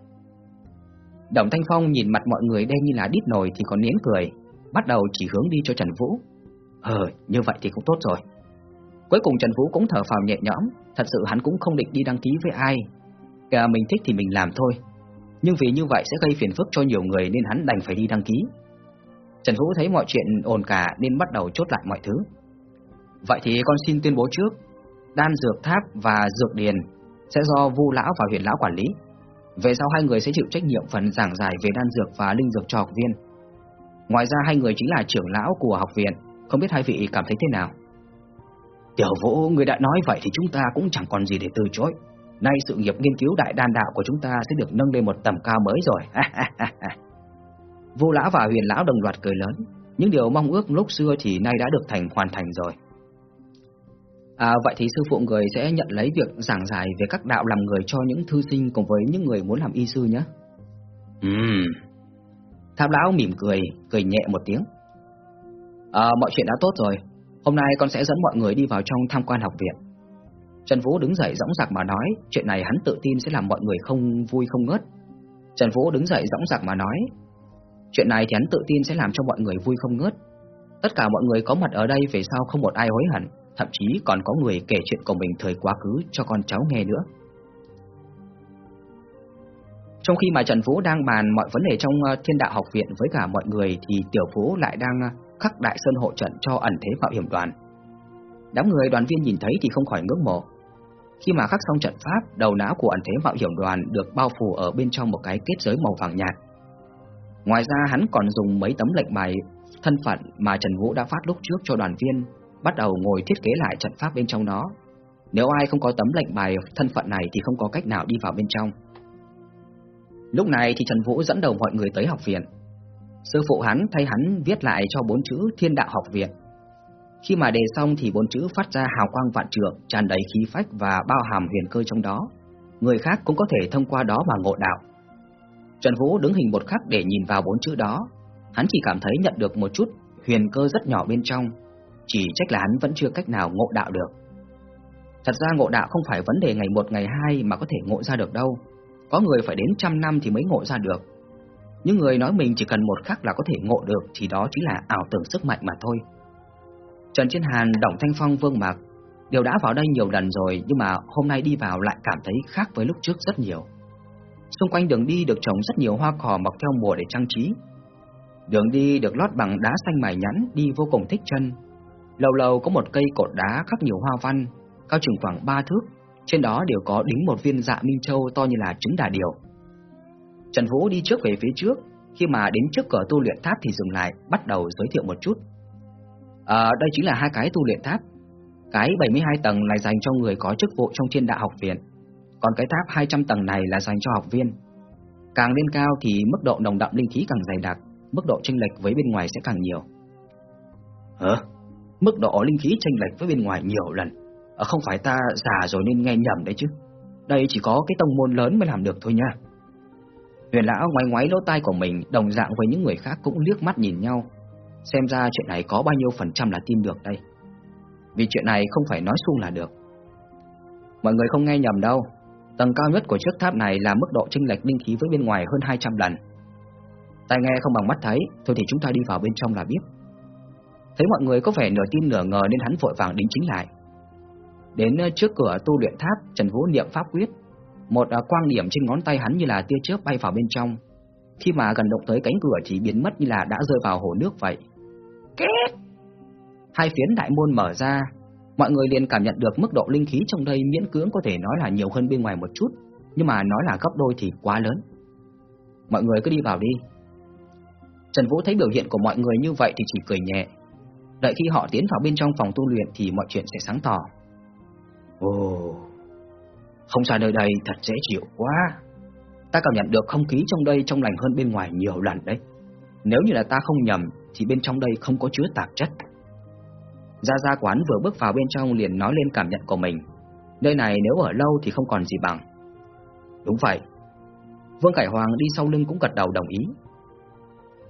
Đồng Thanh Phong nhìn mặt mọi người đen như là đít nồi thì còn nén cười, bắt đầu chỉ hướng đi cho Trần Vũ. Ờ, như vậy thì cũng tốt rồi. Cuối cùng Trần Vũ cũng thở phào nhẹ nhõm, thật sự hắn cũng không định đi đăng ký với ai, Cả mình thích thì mình làm thôi Nhưng vì như vậy sẽ gây phiền phức cho nhiều người Nên hắn đành phải đi đăng ký Trần Vũ thấy mọi chuyện ổn cả Nên bắt đầu chốt lại mọi thứ Vậy thì con xin tuyên bố trước Đan dược tháp và dược điền sẽ do Vu Lão và huyện Lão quản lý Về sau hai người sẽ chịu trách nhiệm phần giảng giải về đan dược và linh dược cho học viên. Ngoài ra hai người chính là trưởng lão của học viện, không biết hai vị cảm thấy thế nào? Tiểu Vũ, người đã nói vậy thì chúng ta cũng chẳng còn gì để từ chối. Nay sự nghiệp nghiên cứu đại đan đạo của chúng ta sẽ được nâng lên một tầm cao mới rồi. Vô lão và huyền lão đồng loạt cười lớn, những điều mong ước lúc xưa thì nay đã được thành hoàn thành rồi. À, vậy thì sư phụ người sẽ nhận lấy việc giảng giải về các đạo làm người cho những thư sinh cùng với những người muốn làm y sư nhé. Ừm. Tháp lão mỉm cười, cười nhẹ một tiếng. À, mọi chuyện đã tốt rồi, hôm nay con sẽ dẫn mọi người đi vào trong tham quan học viện. Trần Vũ đứng dậy dõng dạc mà nói, chuyện này hắn tự tin sẽ làm mọi người không vui không ngớt. Trần Vũ đứng dậy dõng dạc mà nói, chuyện này thì hắn tự tin sẽ làm cho mọi người vui không ngớt. Tất cả mọi người có mặt ở đây về sau không một ai hối hận, thậm chí còn có người kể chuyện của mình thời quá khứ cho con cháu nghe nữa. Trong khi mà Trần Vũ đang bàn mọi vấn đề trong ờ, Thiên Đạo học viện với cả mọi người thì Tiểu Vũ lại đang ờ, khắc đại sơn hộ trận cho ẩn thế mạo hiểm đoàn. Đám người đoàn viên nhìn thấy thì không khỏi ngưỡng mộ. Khi mà khắc xong trận pháp, đầu não của ẩn thế mạo hiểm đoàn được bao phủ ở bên trong một cái kết giới màu vàng nhạt. Ngoài ra hắn còn dùng mấy tấm lệnh bài thân phận mà Trần Vũ đã phát lúc trước cho đoàn viên, bắt đầu ngồi thiết kế lại trận pháp bên trong nó Nếu ai không có tấm lệnh bài thân phận này thì không có cách nào đi vào bên trong. Lúc này thì Trần Vũ dẫn đầu mọi người tới học viện. Sư phụ hắn thay hắn viết lại cho bốn chữ Thiên Đạo học viện khi mà đề xong thì bốn chữ phát ra hào quang vạn trượng, tràn đầy khí phách và bao hàm huyền cơ trong đó. Người khác cũng có thể thông qua đó mà ngộ đạo. Trần Vũ đứng hình một khắc để nhìn vào bốn chữ đó. Hắn chỉ cảm thấy nhận được một chút huyền cơ rất nhỏ bên trong, chỉ trách là hắn vẫn chưa cách nào ngộ đạo được. Thật ra ngộ đạo không phải vấn đề ngày một ngày hai mà có thể ngộ ra được đâu. Có người phải đến trăm năm thì mới ngộ ra được. Những người nói mình chỉ cần một khắc là có thể ngộ được thì đó chính là ảo tưởng sức mạnh mà thôi. Trần Chiến Hàn, Động Thanh Phong, Vương Mạc đều đã vào đây nhiều lần rồi nhưng mà hôm nay đi vào lại cảm thấy khác với lúc trước rất nhiều. Xung quanh đường đi được trồng rất nhiều hoa cỏ mọc theo mùa để trang trí. Đường đi được lót bằng đá xanh mài nhẵn đi vô cùng thích chân. Lâu lâu có một cây cột đá khắc nhiều hoa văn, cao chừng khoảng 3 thước, trên đó đều có đính một viên dạ minh châu to như là trứng đà điểu. Trần Vũ đi trước về phía trước, khi mà đến trước cửa tu luyện tháp thì dừng lại, bắt đầu giới thiệu một chút. À, đây chính là hai cái tu luyện tháp. Cái 72 tầng là dành cho người có chức vụ trong thiên đạo học viện, còn cái tháp 200 tầng này là dành cho học viên. Càng lên cao thì mức độ nồng đậm linh khí càng dày đặc, mức độ chênh lệch với bên ngoài sẽ càng nhiều. Hả? Mức độ linh khí chênh lệch với bên ngoài nhiều lần. À, không phải ta già rồi nên nghe nhầm đấy chứ. Đây chỉ có cái tông môn lớn mới làm được thôi nha. Huyền lão ngoái ngoái lỗ tai của mình, đồng dạng với những người khác cũng liếc mắt nhìn nhau, Xem ra chuyện này có bao nhiêu phần trăm là tin được đây Vì chuyện này không phải nói suông là được Mọi người không nghe nhầm đâu Tầng cao nhất của chiếc tháp này là mức độ chênh lệch linh khí với bên ngoài hơn 200 lần Tai nghe không bằng mắt thấy Thôi thì chúng ta đi vào bên trong là biết Thấy mọi người có vẻ nửa tin nửa ngờ Nên hắn vội vàng đính chính lại Đến ờ, trước cửa tu luyện tháp Trần Vũ niệm pháp quyết Một ờ, quang điểm trên ngón tay hắn như là tia chớp bay vào bên trong Khi mà gần động tới cánh cửa thì biến mất như là đã rơi vào hồ nước vậy kết Hai phiến đại môn mở ra, mọi người liền cảm nhận được mức độ linh khí trong đây miễn cưỡng có thể nói là nhiều hơn bên ngoài một chút, nhưng mà nói là gấp đôi thì quá lớn. Mọi người cứ đi vào đi. Trần Vũ thấy biểu hiện của mọi người như vậy thì chỉ cười nhẹ. Đợi khi họ tiến vào bên trong phòng tu luyện thì mọi chuyện sẽ sáng tỏ. Ồ, không xa nơi đây thật dễ chịu quá. Ta cảm nhận được không khí trong đây trong lành hơn bên ngoài nhiều lần đấy. Nếu như là ta không nhầm thì bên trong đây không có chứa tạp chất. Gia Gia quán vừa bước vào bên trong liền nói lên cảm nhận của mình. Nơi này nếu ở lâu thì không còn gì bằng. Đúng vậy. Vương Khải Hoàng đi sau lưng cũng gật đầu đồng ý.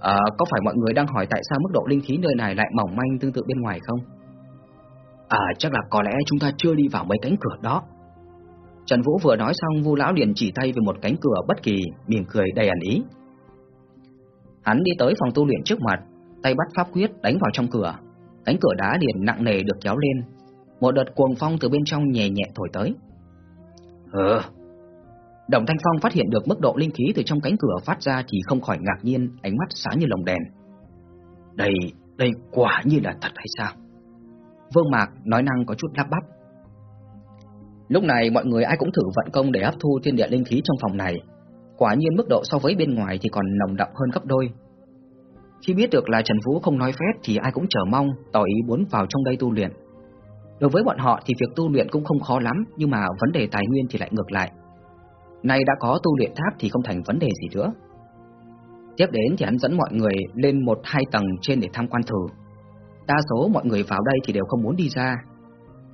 À, có phải mọi người đang hỏi tại sao mức độ linh khí nơi này lại mỏng manh tương tự bên ngoài không? À, chắc là có lẽ chúng ta chưa đi vào mấy cánh cửa đó. Trần Vũ vừa nói xong, Vu lão liền chỉ tay về một cánh cửa bất kỳ, mỉm cười đầy ẩn ý. Hắn đi tới phòng tu luyện trước mặt, tay bắt pháp quyết đánh vào trong cửa. Cánh cửa đá liền nặng nề được kéo lên. Một đợt cuồng phong từ bên trong nhẹ nhẹ thổi tới. Ờ. Đồng Thanh Phong phát hiện được mức độ linh khí từ trong cánh cửa phát ra thì không khỏi ngạc nhiên, ánh mắt sáng như lồng đèn. Đây, đây quả như là thật hay sao? Vương Mạc nói năng có chút lắp bắp. Lúc này mọi người ai cũng thử vận công để hấp thu thiên địa linh khí trong phòng này. Quả nhiên mức độ so với bên ngoài thì còn nồng đậm hơn gấp đôi. Khi biết được là Trần Vũ không nói phép thì ai cũng chờ mong, tỏ ý muốn vào trong đây tu luyện. Đối với bọn họ thì việc tu luyện cũng không khó lắm, nhưng mà vấn đề tài nguyên thì lại ngược lại. Nay đã có tu luyện tháp thì không thành vấn đề gì nữa. Tiếp đến thì hắn dẫn mọi người lên một hai tầng trên để tham quan thử. Đa số mọi người vào đây thì đều không muốn đi ra.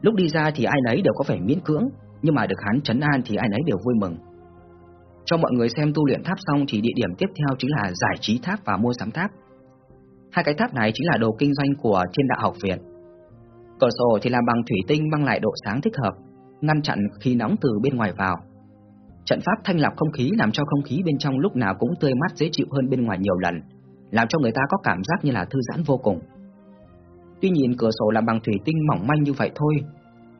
Lúc đi ra thì ai nấy đều có vẻ miễn cưỡng, nhưng mà được hắn trấn an thì ai nấy đều vui mừng. Cho mọi người xem tu luyện tháp xong thì địa điểm tiếp theo chính là giải trí tháp và mua sắm tháp. Hai cái tháp này chính là đồ kinh doanh của Thiên Đạo Học Viện. Cửa sổ thì làm bằng thủy tinh mang lại độ sáng thích hợp, ngăn chặn khí nóng từ bên ngoài vào. Trận pháp thanh lọc không khí làm cho không khí bên trong lúc nào cũng tươi mát dễ chịu hơn bên ngoài nhiều lần, làm cho người ta có cảm giác như là thư giãn vô cùng. Tuy nhiên cửa sổ làm bằng thủy tinh mỏng manh như vậy thôi,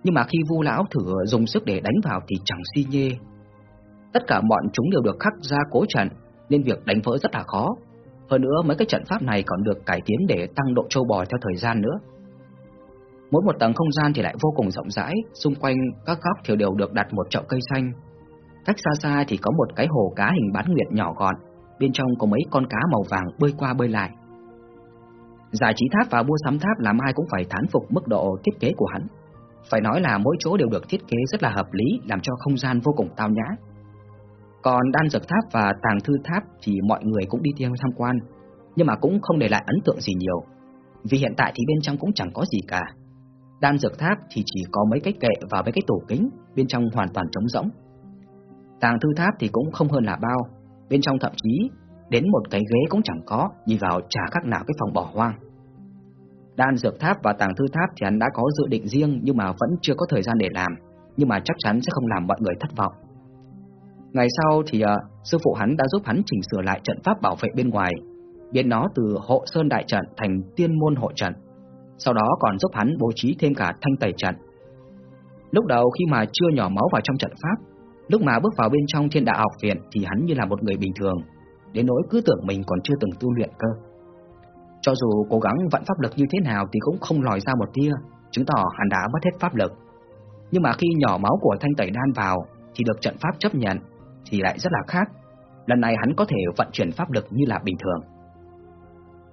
nhưng mà khi Vu lão thử dùng sức để đánh vào thì chẳng si nhê. Tất cả bọn chúng đều được khắc ra cố trận, nên việc đánh vỡ rất là khó. Hơn nữa mấy cái trận pháp này còn được cải tiến để tăng độ trâu bò theo thời gian nữa. Mỗi một tầng không gian thì lại vô cùng rộng rãi, xung quanh các góc thì đều được đặt một chậu cây xanh. Cách xa xa thì có một cái hồ cá hình bán nguyệt nhỏ gọn, bên trong có mấy con cá màu vàng bơi qua bơi lại. Giải trí tháp và mua sắm tháp làm ai cũng phải thán phục mức độ thiết kế của hắn. Phải nói là mỗi chỗ đều được thiết kế rất là hợp lý, làm cho không gian vô cùng tao nhã. Còn đan dược tháp và tàng thư tháp thì mọi người cũng đi theo tham quan, nhưng mà cũng không để lại ấn tượng gì nhiều. Vì hiện tại thì bên trong cũng chẳng có gì cả. Đan dược tháp thì chỉ có mấy cái kệ và mấy cái tủ kính, bên trong hoàn toàn trống rỗng. Tàng thư tháp thì cũng không hơn là bao, bên trong thậm chí đến một cái ghế cũng chẳng có, nhìn vào chả khác nào cái phòng bỏ hoang. Đan dược tháp và tàng thư tháp thì hắn đã có dự định riêng nhưng mà vẫn chưa có thời gian để làm, nhưng mà chắc chắn sẽ không làm mọi người thất vọng. Ngày sau thì uh, sư phụ hắn đã giúp hắn chỉnh sửa lại trận pháp bảo vệ bên ngoài, biến nó từ hộ sơn đại trận thành tiên môn hộ trận. Sau đó còn giúp hắn bố trí thêm cả thanh tẩy trận. Lúc đầu khi mà chưa nhỏ máu vào trong trận pháp, lúc mà bước vào bên trong thiên đạo học viện thì hắn như là một người bình thường, đến nỗi cứ tưởng mình còn chưa từng tu luyện cơ. Cho dù cố gắng vận pháp lực như thế nào thì cũng không lòi ra một tia, chứng tỏ hắn đã mất hết pháp lực. Nhưng mà khi nhỏ máu của thanh tẩy đan vào thì được trận pháp chấp nhận thì lại rất là khác. Lần này hắn có thể vận chuyển pháp lực như là bình thường.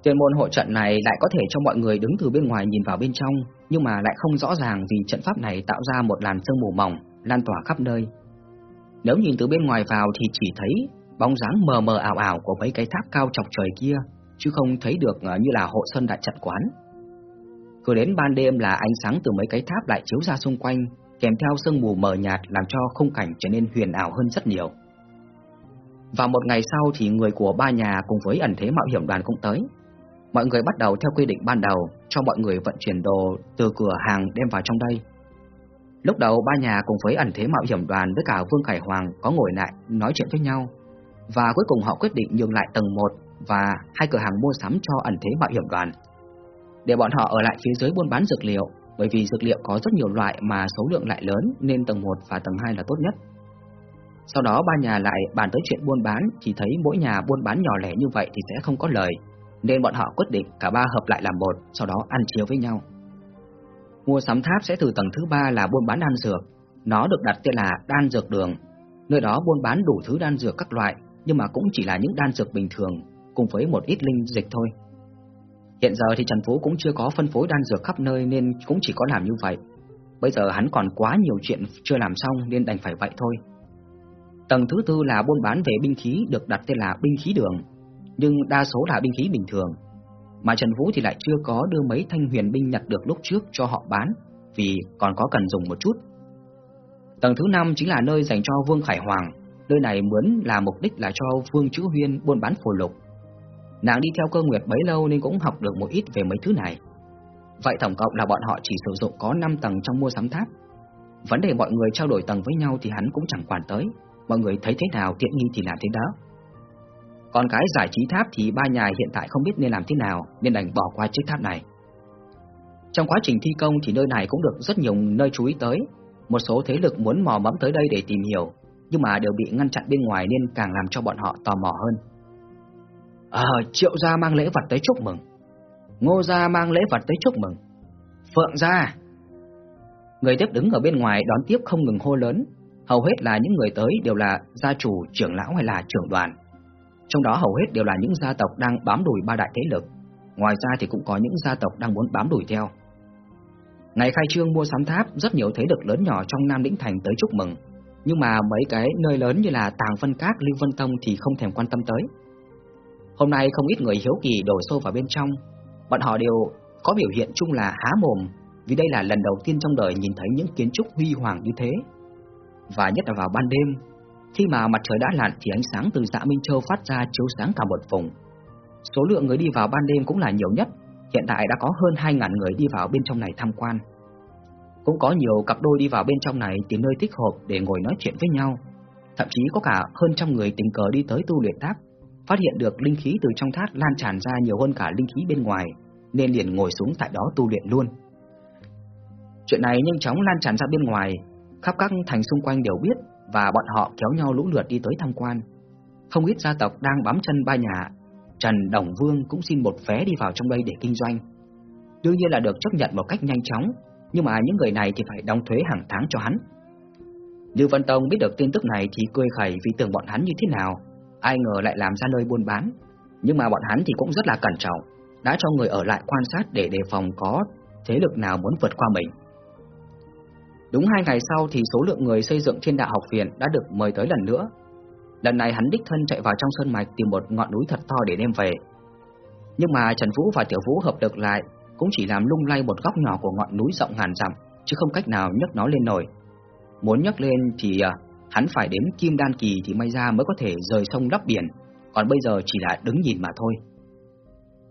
Tuyên môn hộ trận này lại có thể cho mọi người đứng từ bên ngoài nhìn vào bên trong, nhưng mà lại không rõ ràng vì trận pháp này tạo ra một làn sương mù mỏng, lan tỏa khắp nơi. Nếu nhìn từ bên ngoài vào thì chỉ thấy bóng dáng mờ mờ ảo ảo của mấy cái tháp cao chọc trời kia, chứ không thấy được ờ, như là hộ sơn đại trận quán. Cứ đến ban đêm là ánh sáng từ mấy cái tháp lại chiếu ra xung quanh, kèm theo sương mù mờ nhạt làm cho khung cảnh trở nên huyền ảo hơn rất nhiều. Và một ngày sau thì người của ba nhà cùng với ẩn thế mạo hiểm đoàn cũng tới. Mọi người bắt đầu theo quy định ban đầu cho mọi người vận chuyển đồ từ cửa hàng đem vào trong đây. Lúc đầu ba nhà cùng với ẩn thế mạo hiểm đoàn với cả Vương Khải Hoàng có ngồi lại nói chuyện với nhau và cuối cùng họ quyết định nhường lại tầng 1 và hai cửa hàng mua sắm cho ẩn thế mạo hiểm đoàn. Để bọn họ ở lại phía dưới buôn bán dược liệu, bởi vì dược liệu có rất nhiều loại mà số lượng lại lớn nên tầng 1 và tầng 2 là tốt nhất. Sau đó ba nhà lại bàn tới chuyện buôn bán, chỉ thấy mỗi nhà buôn bán nhỏ lẻ như vậy thì sẽ không có lời, nên bọn họ quyết định cả ba hợp lại làm một, sau đó ăn chia với nhau. Mua sắm tháp sẽ từ tầng thứ ba là buôn bán đan dược, nó được đặt tên là đan dược đường. Nơi đó buôn bán đủ thứ đan dược các loại, nhưng mà cũng chỉ là những đan dược bình thường, cùng với một ít linh dịch thôi. Hiện giờ thì Trần Phú cũng chưa có phân phối đan dược khắp nơi nên cũng chỉ có làm như vậy. Bây giờ hắn còn quá nhiều chuyện chưa làm xong nên đành phải vậy thôi. Tầng thứ tư là buôn bán về binh khí được đặt tên là binh khí đường, nhưng đa số là binh khí bình thường. Mà Trần Vũ thì lại chưa có đưa mấy thanh huyền binh nhặt được lúc trước cho họ bán, vì còn có cần dùng một chút. Tầng thứ năm chính là nơi dành cho Vương Khải Hoàng, nơi này muốn là mục đích là cho Vương Chữ Huyên buôn bán phù lục. Nàng đi theo cơ nguyệt bấy lâu nên cũng học được một ít về mấy thứ này. Vậy tổng cộng là bọn họ chỉ sử dụng có 5 tầng trong mua sắm tháp. Vấn đề mọi người trao đổi tầng với nhau thì hắn cũng chẳng quản tới, mọi người thấy thế nào tiện nghi thì làm thế đó. Còn cái giải trí tháp thì ba nhà hiện tại không biết nên làm thế nào nên đành bỏ qua chiếc tháp này. Trong quá trình thi công thì nơi này cũng được rất nhiều nơi chú ý tới. Một số thế lực muốn mò mẫm tới đây để tìm hiểu, nhưng mà đều bị ngăn chặn bên ngoài nên càng làm cho bọn họ tò mò hơn. Ờ, Triệu gia mang lễ vật tới chúc mừng. Ngô gia mang lễ vật tới chúc mừng. Phượng gia. Người tiếp đứng ở bên ngoài đón tiếp không ngừng hô lớn. Hầu hết là những người tới đều là gia chủ, trưởng lão hay là trưởng đoàn. Trong đó hầu hết đều là những gia tộc đang bám đuổi ba đại thế lực. Ngoài ra thì cũng có những gia tộc đang muốn bám đuổi theo. Ngày khai trương mua sắm tháp, rất nhiều thế lực lớn nhỏ trong Nam Lĩnh Thành tới chúc mừng. Nhưng mà mấy cái nơi lớn như là Tàng Vân Các, Lưu Vân Tông thì không thèm quan tâm tới. Hôm nay không ít người hiếu kỳ đổ xô vào bên trong, bọn họ đều có biểu hiện chung là há mồm, vì đây là lần đầu tiên trong đời nhìn thấy những kiến trúc huy hoàng như thế. Và nhất là vào ban đêm, khi mà mặt trời đã lặn thì ánh sáng từ dạ Minh Châu phát ra chiếu sáng cả một vùng. Số lượng người đi vào ban đêm cũng là nhiều nhất, hiện tại đã có hơn 2.000 người đi vào bên trong này tham quan. Cũng có nhiều cặp đôi đi vào bên trong này tìm nơi thích hợp để ngồi nói chuyện với nhau. Thậm chí có cả hơn trăm người tình cờ đi tới tu luyện tháp, phát hiện được linh khí từ trong tháp lan tràn ra nhiều hơn cả linh khí bên ngoài, nên liền ngồi xuống tại đó tu luyện luôn. Chuyện này nhanh chóng lan tràn ra bên ngoài, khắp các thành xung quanh đều biết và bọn họ kéo nhau lũ lượt đi tới tham quan. Không ít gia tộc đang bám chân ba nhà, Trần Đồng Vương cũng xin một vé đi vào trong đây để kinh doanh. Đương nhiên là được chấp nhận một cách nhanh chóng, nhưng mà những người này thì phải đóng thuế hàng tháng cho hắn. Lưu Văn Tông biết được tin tức này thì cười khẩy vì tưởng bọn hắn như thế nào, ai ngờ lại làm ra nơi buôn bán. Nhưng mà bọn hắn thì cũng rất là cẩn trọng, đã cho người ở lại quan sát để đề phòng có thế lực nào muốn vượt qua mình. Đúng hai ngày sau thì số lượng người xây dựng thiên đạo học viện đã được mời tới lần nữa. Lần này hắn đích thân chạy vào trong sơn mạch tìm một ngọn núi thật to để đem về. Nhưng mà Trần Vũ và Tiểu Vũ hợp lực lại cũng chỉ làm lung lay một góc nhỏ của ngọn núi rộng ngàn dặm, chứ không cách nào nhấc nó lên nổi. Muốn nhấc lên thì à, hắn phải đến kim đan kỳ thì may ra mới có thể rời sông lấp biển, còn bây giờ chỉ là đứng nhìn mà thôi.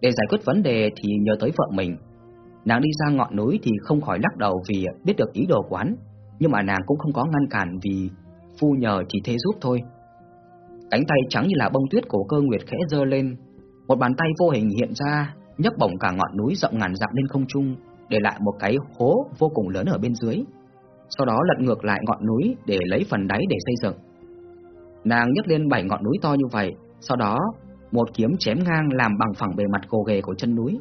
Để giải quyết vấn đề thì nhờ tới vợ mình, Nàng đi ra ngọn núi thì không khỏi lắc đầu vì biết được ý đồ của hắn, nhưng mà nàng cũng không có ngăn cản vì phu nhờ thì thế giúp thôi. Cánh tay trắng như là bông tuyết của cơ nguyệt khẽ dơ lên, một bàn tay vô hình hiện ra, nhấc bổng cả ngọn núi rộng ngàn dặm lên không trung, để lại một cái hố vô cùng lớn ở bên dưới. Sau đó lật ngược lại ngọn núi để lấy phần đáy để xây dựng. Nàng nhấc lên bảy ngọn núi to như vậy, sau đó một kiếm chém ngang làm bằng phẳng bề mặt gồ ghề của chân núi,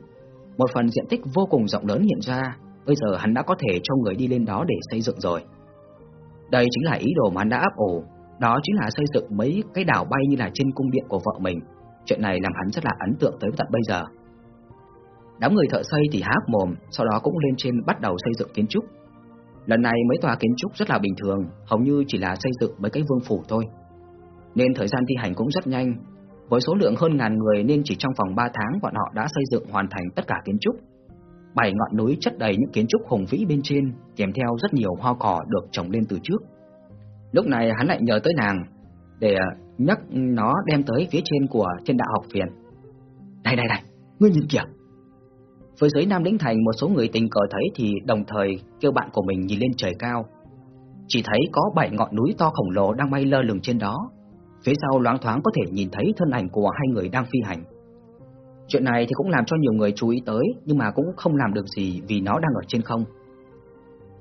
một phần diện tích vô cùng rộng lớn hiện ra, bây giờ hắn đã có thể cho người đi lên đó để xây dựng rồi. Đây chính là ý đồ mà hắn đã áp ổ, đó chính là xây dựng mấy cái đảo bay như là trên cung điện của vợ mình. Chuyện này làm hắn rất là ấn tượng tới tận bây giờ. Đám người thợ xây thì há mồm, sau đó cũng lên trên bắt đầu xây dựng kiến trúc. Lần này mấy tòa kiến trúc rất là bình thường, hầu như chỉ là xây dựng mấy cái vương phủ thôi. Nên thời gian thi hành cũng rất nhanh, với số lượng hơn ngàn người nên chỉ trong vòng 3 tháng bọn họ đã xây dựng hoàn thành tất cả kiến trúc. Bảy ngọn núi chất đầy những kiến trúc hùng vĩ bên trên, kèm theo rất nhiều hoa cỏ được trồng lên từ trước. Lúc này hắn lại nhờ tới nàng để à, nhắc nó đem tới phía trên của thiên đạo học viện. Này này này, ngươi nhìn kìa. Với giới Nam Lĩnh Thành một số người tình cờ thấy thì đồng thời kêu bạn của mình nhìn lên trời cao. Chỉ thấy có bảy ngọn núi to khổng lồ đang bay lơ lửng trên đó, Phía sau loáng thoáng có thể nhìn thấy thân ảnh của hai người đang phi hành. Chuyện này thì cũng làm cho nhiều người chú ý tới, nhưng mà cũng không làm được gì vì nó đang ở trên không.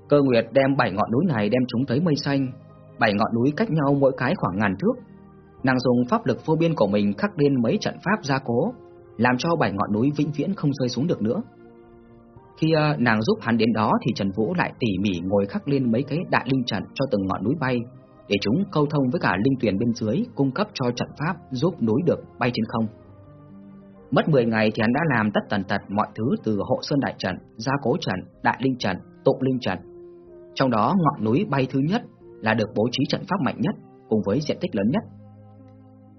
Cơ Nguyệt đem bảy ngọn núi này đem chúng tới mây xanh, bảy ngọn núi cách nhau mỗi cái khoảng ngàn thước. Nàng dùng pháp lực vô biên của mình khắc lên mấy trận pháp gia cố, làm cho bảy ngọn núi vĩnh viễn không rơi xuống được nữa. Khi ờ, nàng giúp hắn đến đó thì Trần Vũ lại tỉ mỉ ngồi khắc lên mấy cái đại linh trận cho từng ngọn núi bay, để chúng câu thông với cả linh tuyển bên dưới cung cấp cho trận pháp giúp núi được bay trên không. Mất 10 ngày thì hắn đã làm tất tần tật mọi thứ từ hộ sơn đại trận, gia cố trận, đại linh trận, tụ linh trận. Trong đó ngọn núi bay thứ nhất là được bố trí trận pháp mạnh nhất cùng với diện tích lớn nhất.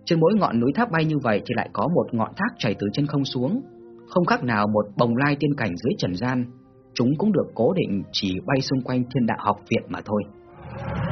Trên mỗi ngọn núi tháp bay như vậy thì lại có một ngọn thác chảy từ trên không xuống, không khác nào một bồng lai tiên cảnh dưới trần gian. Chúng cũng được cố định chỉ bay xung quanh thiên đạo học viện mà thôi.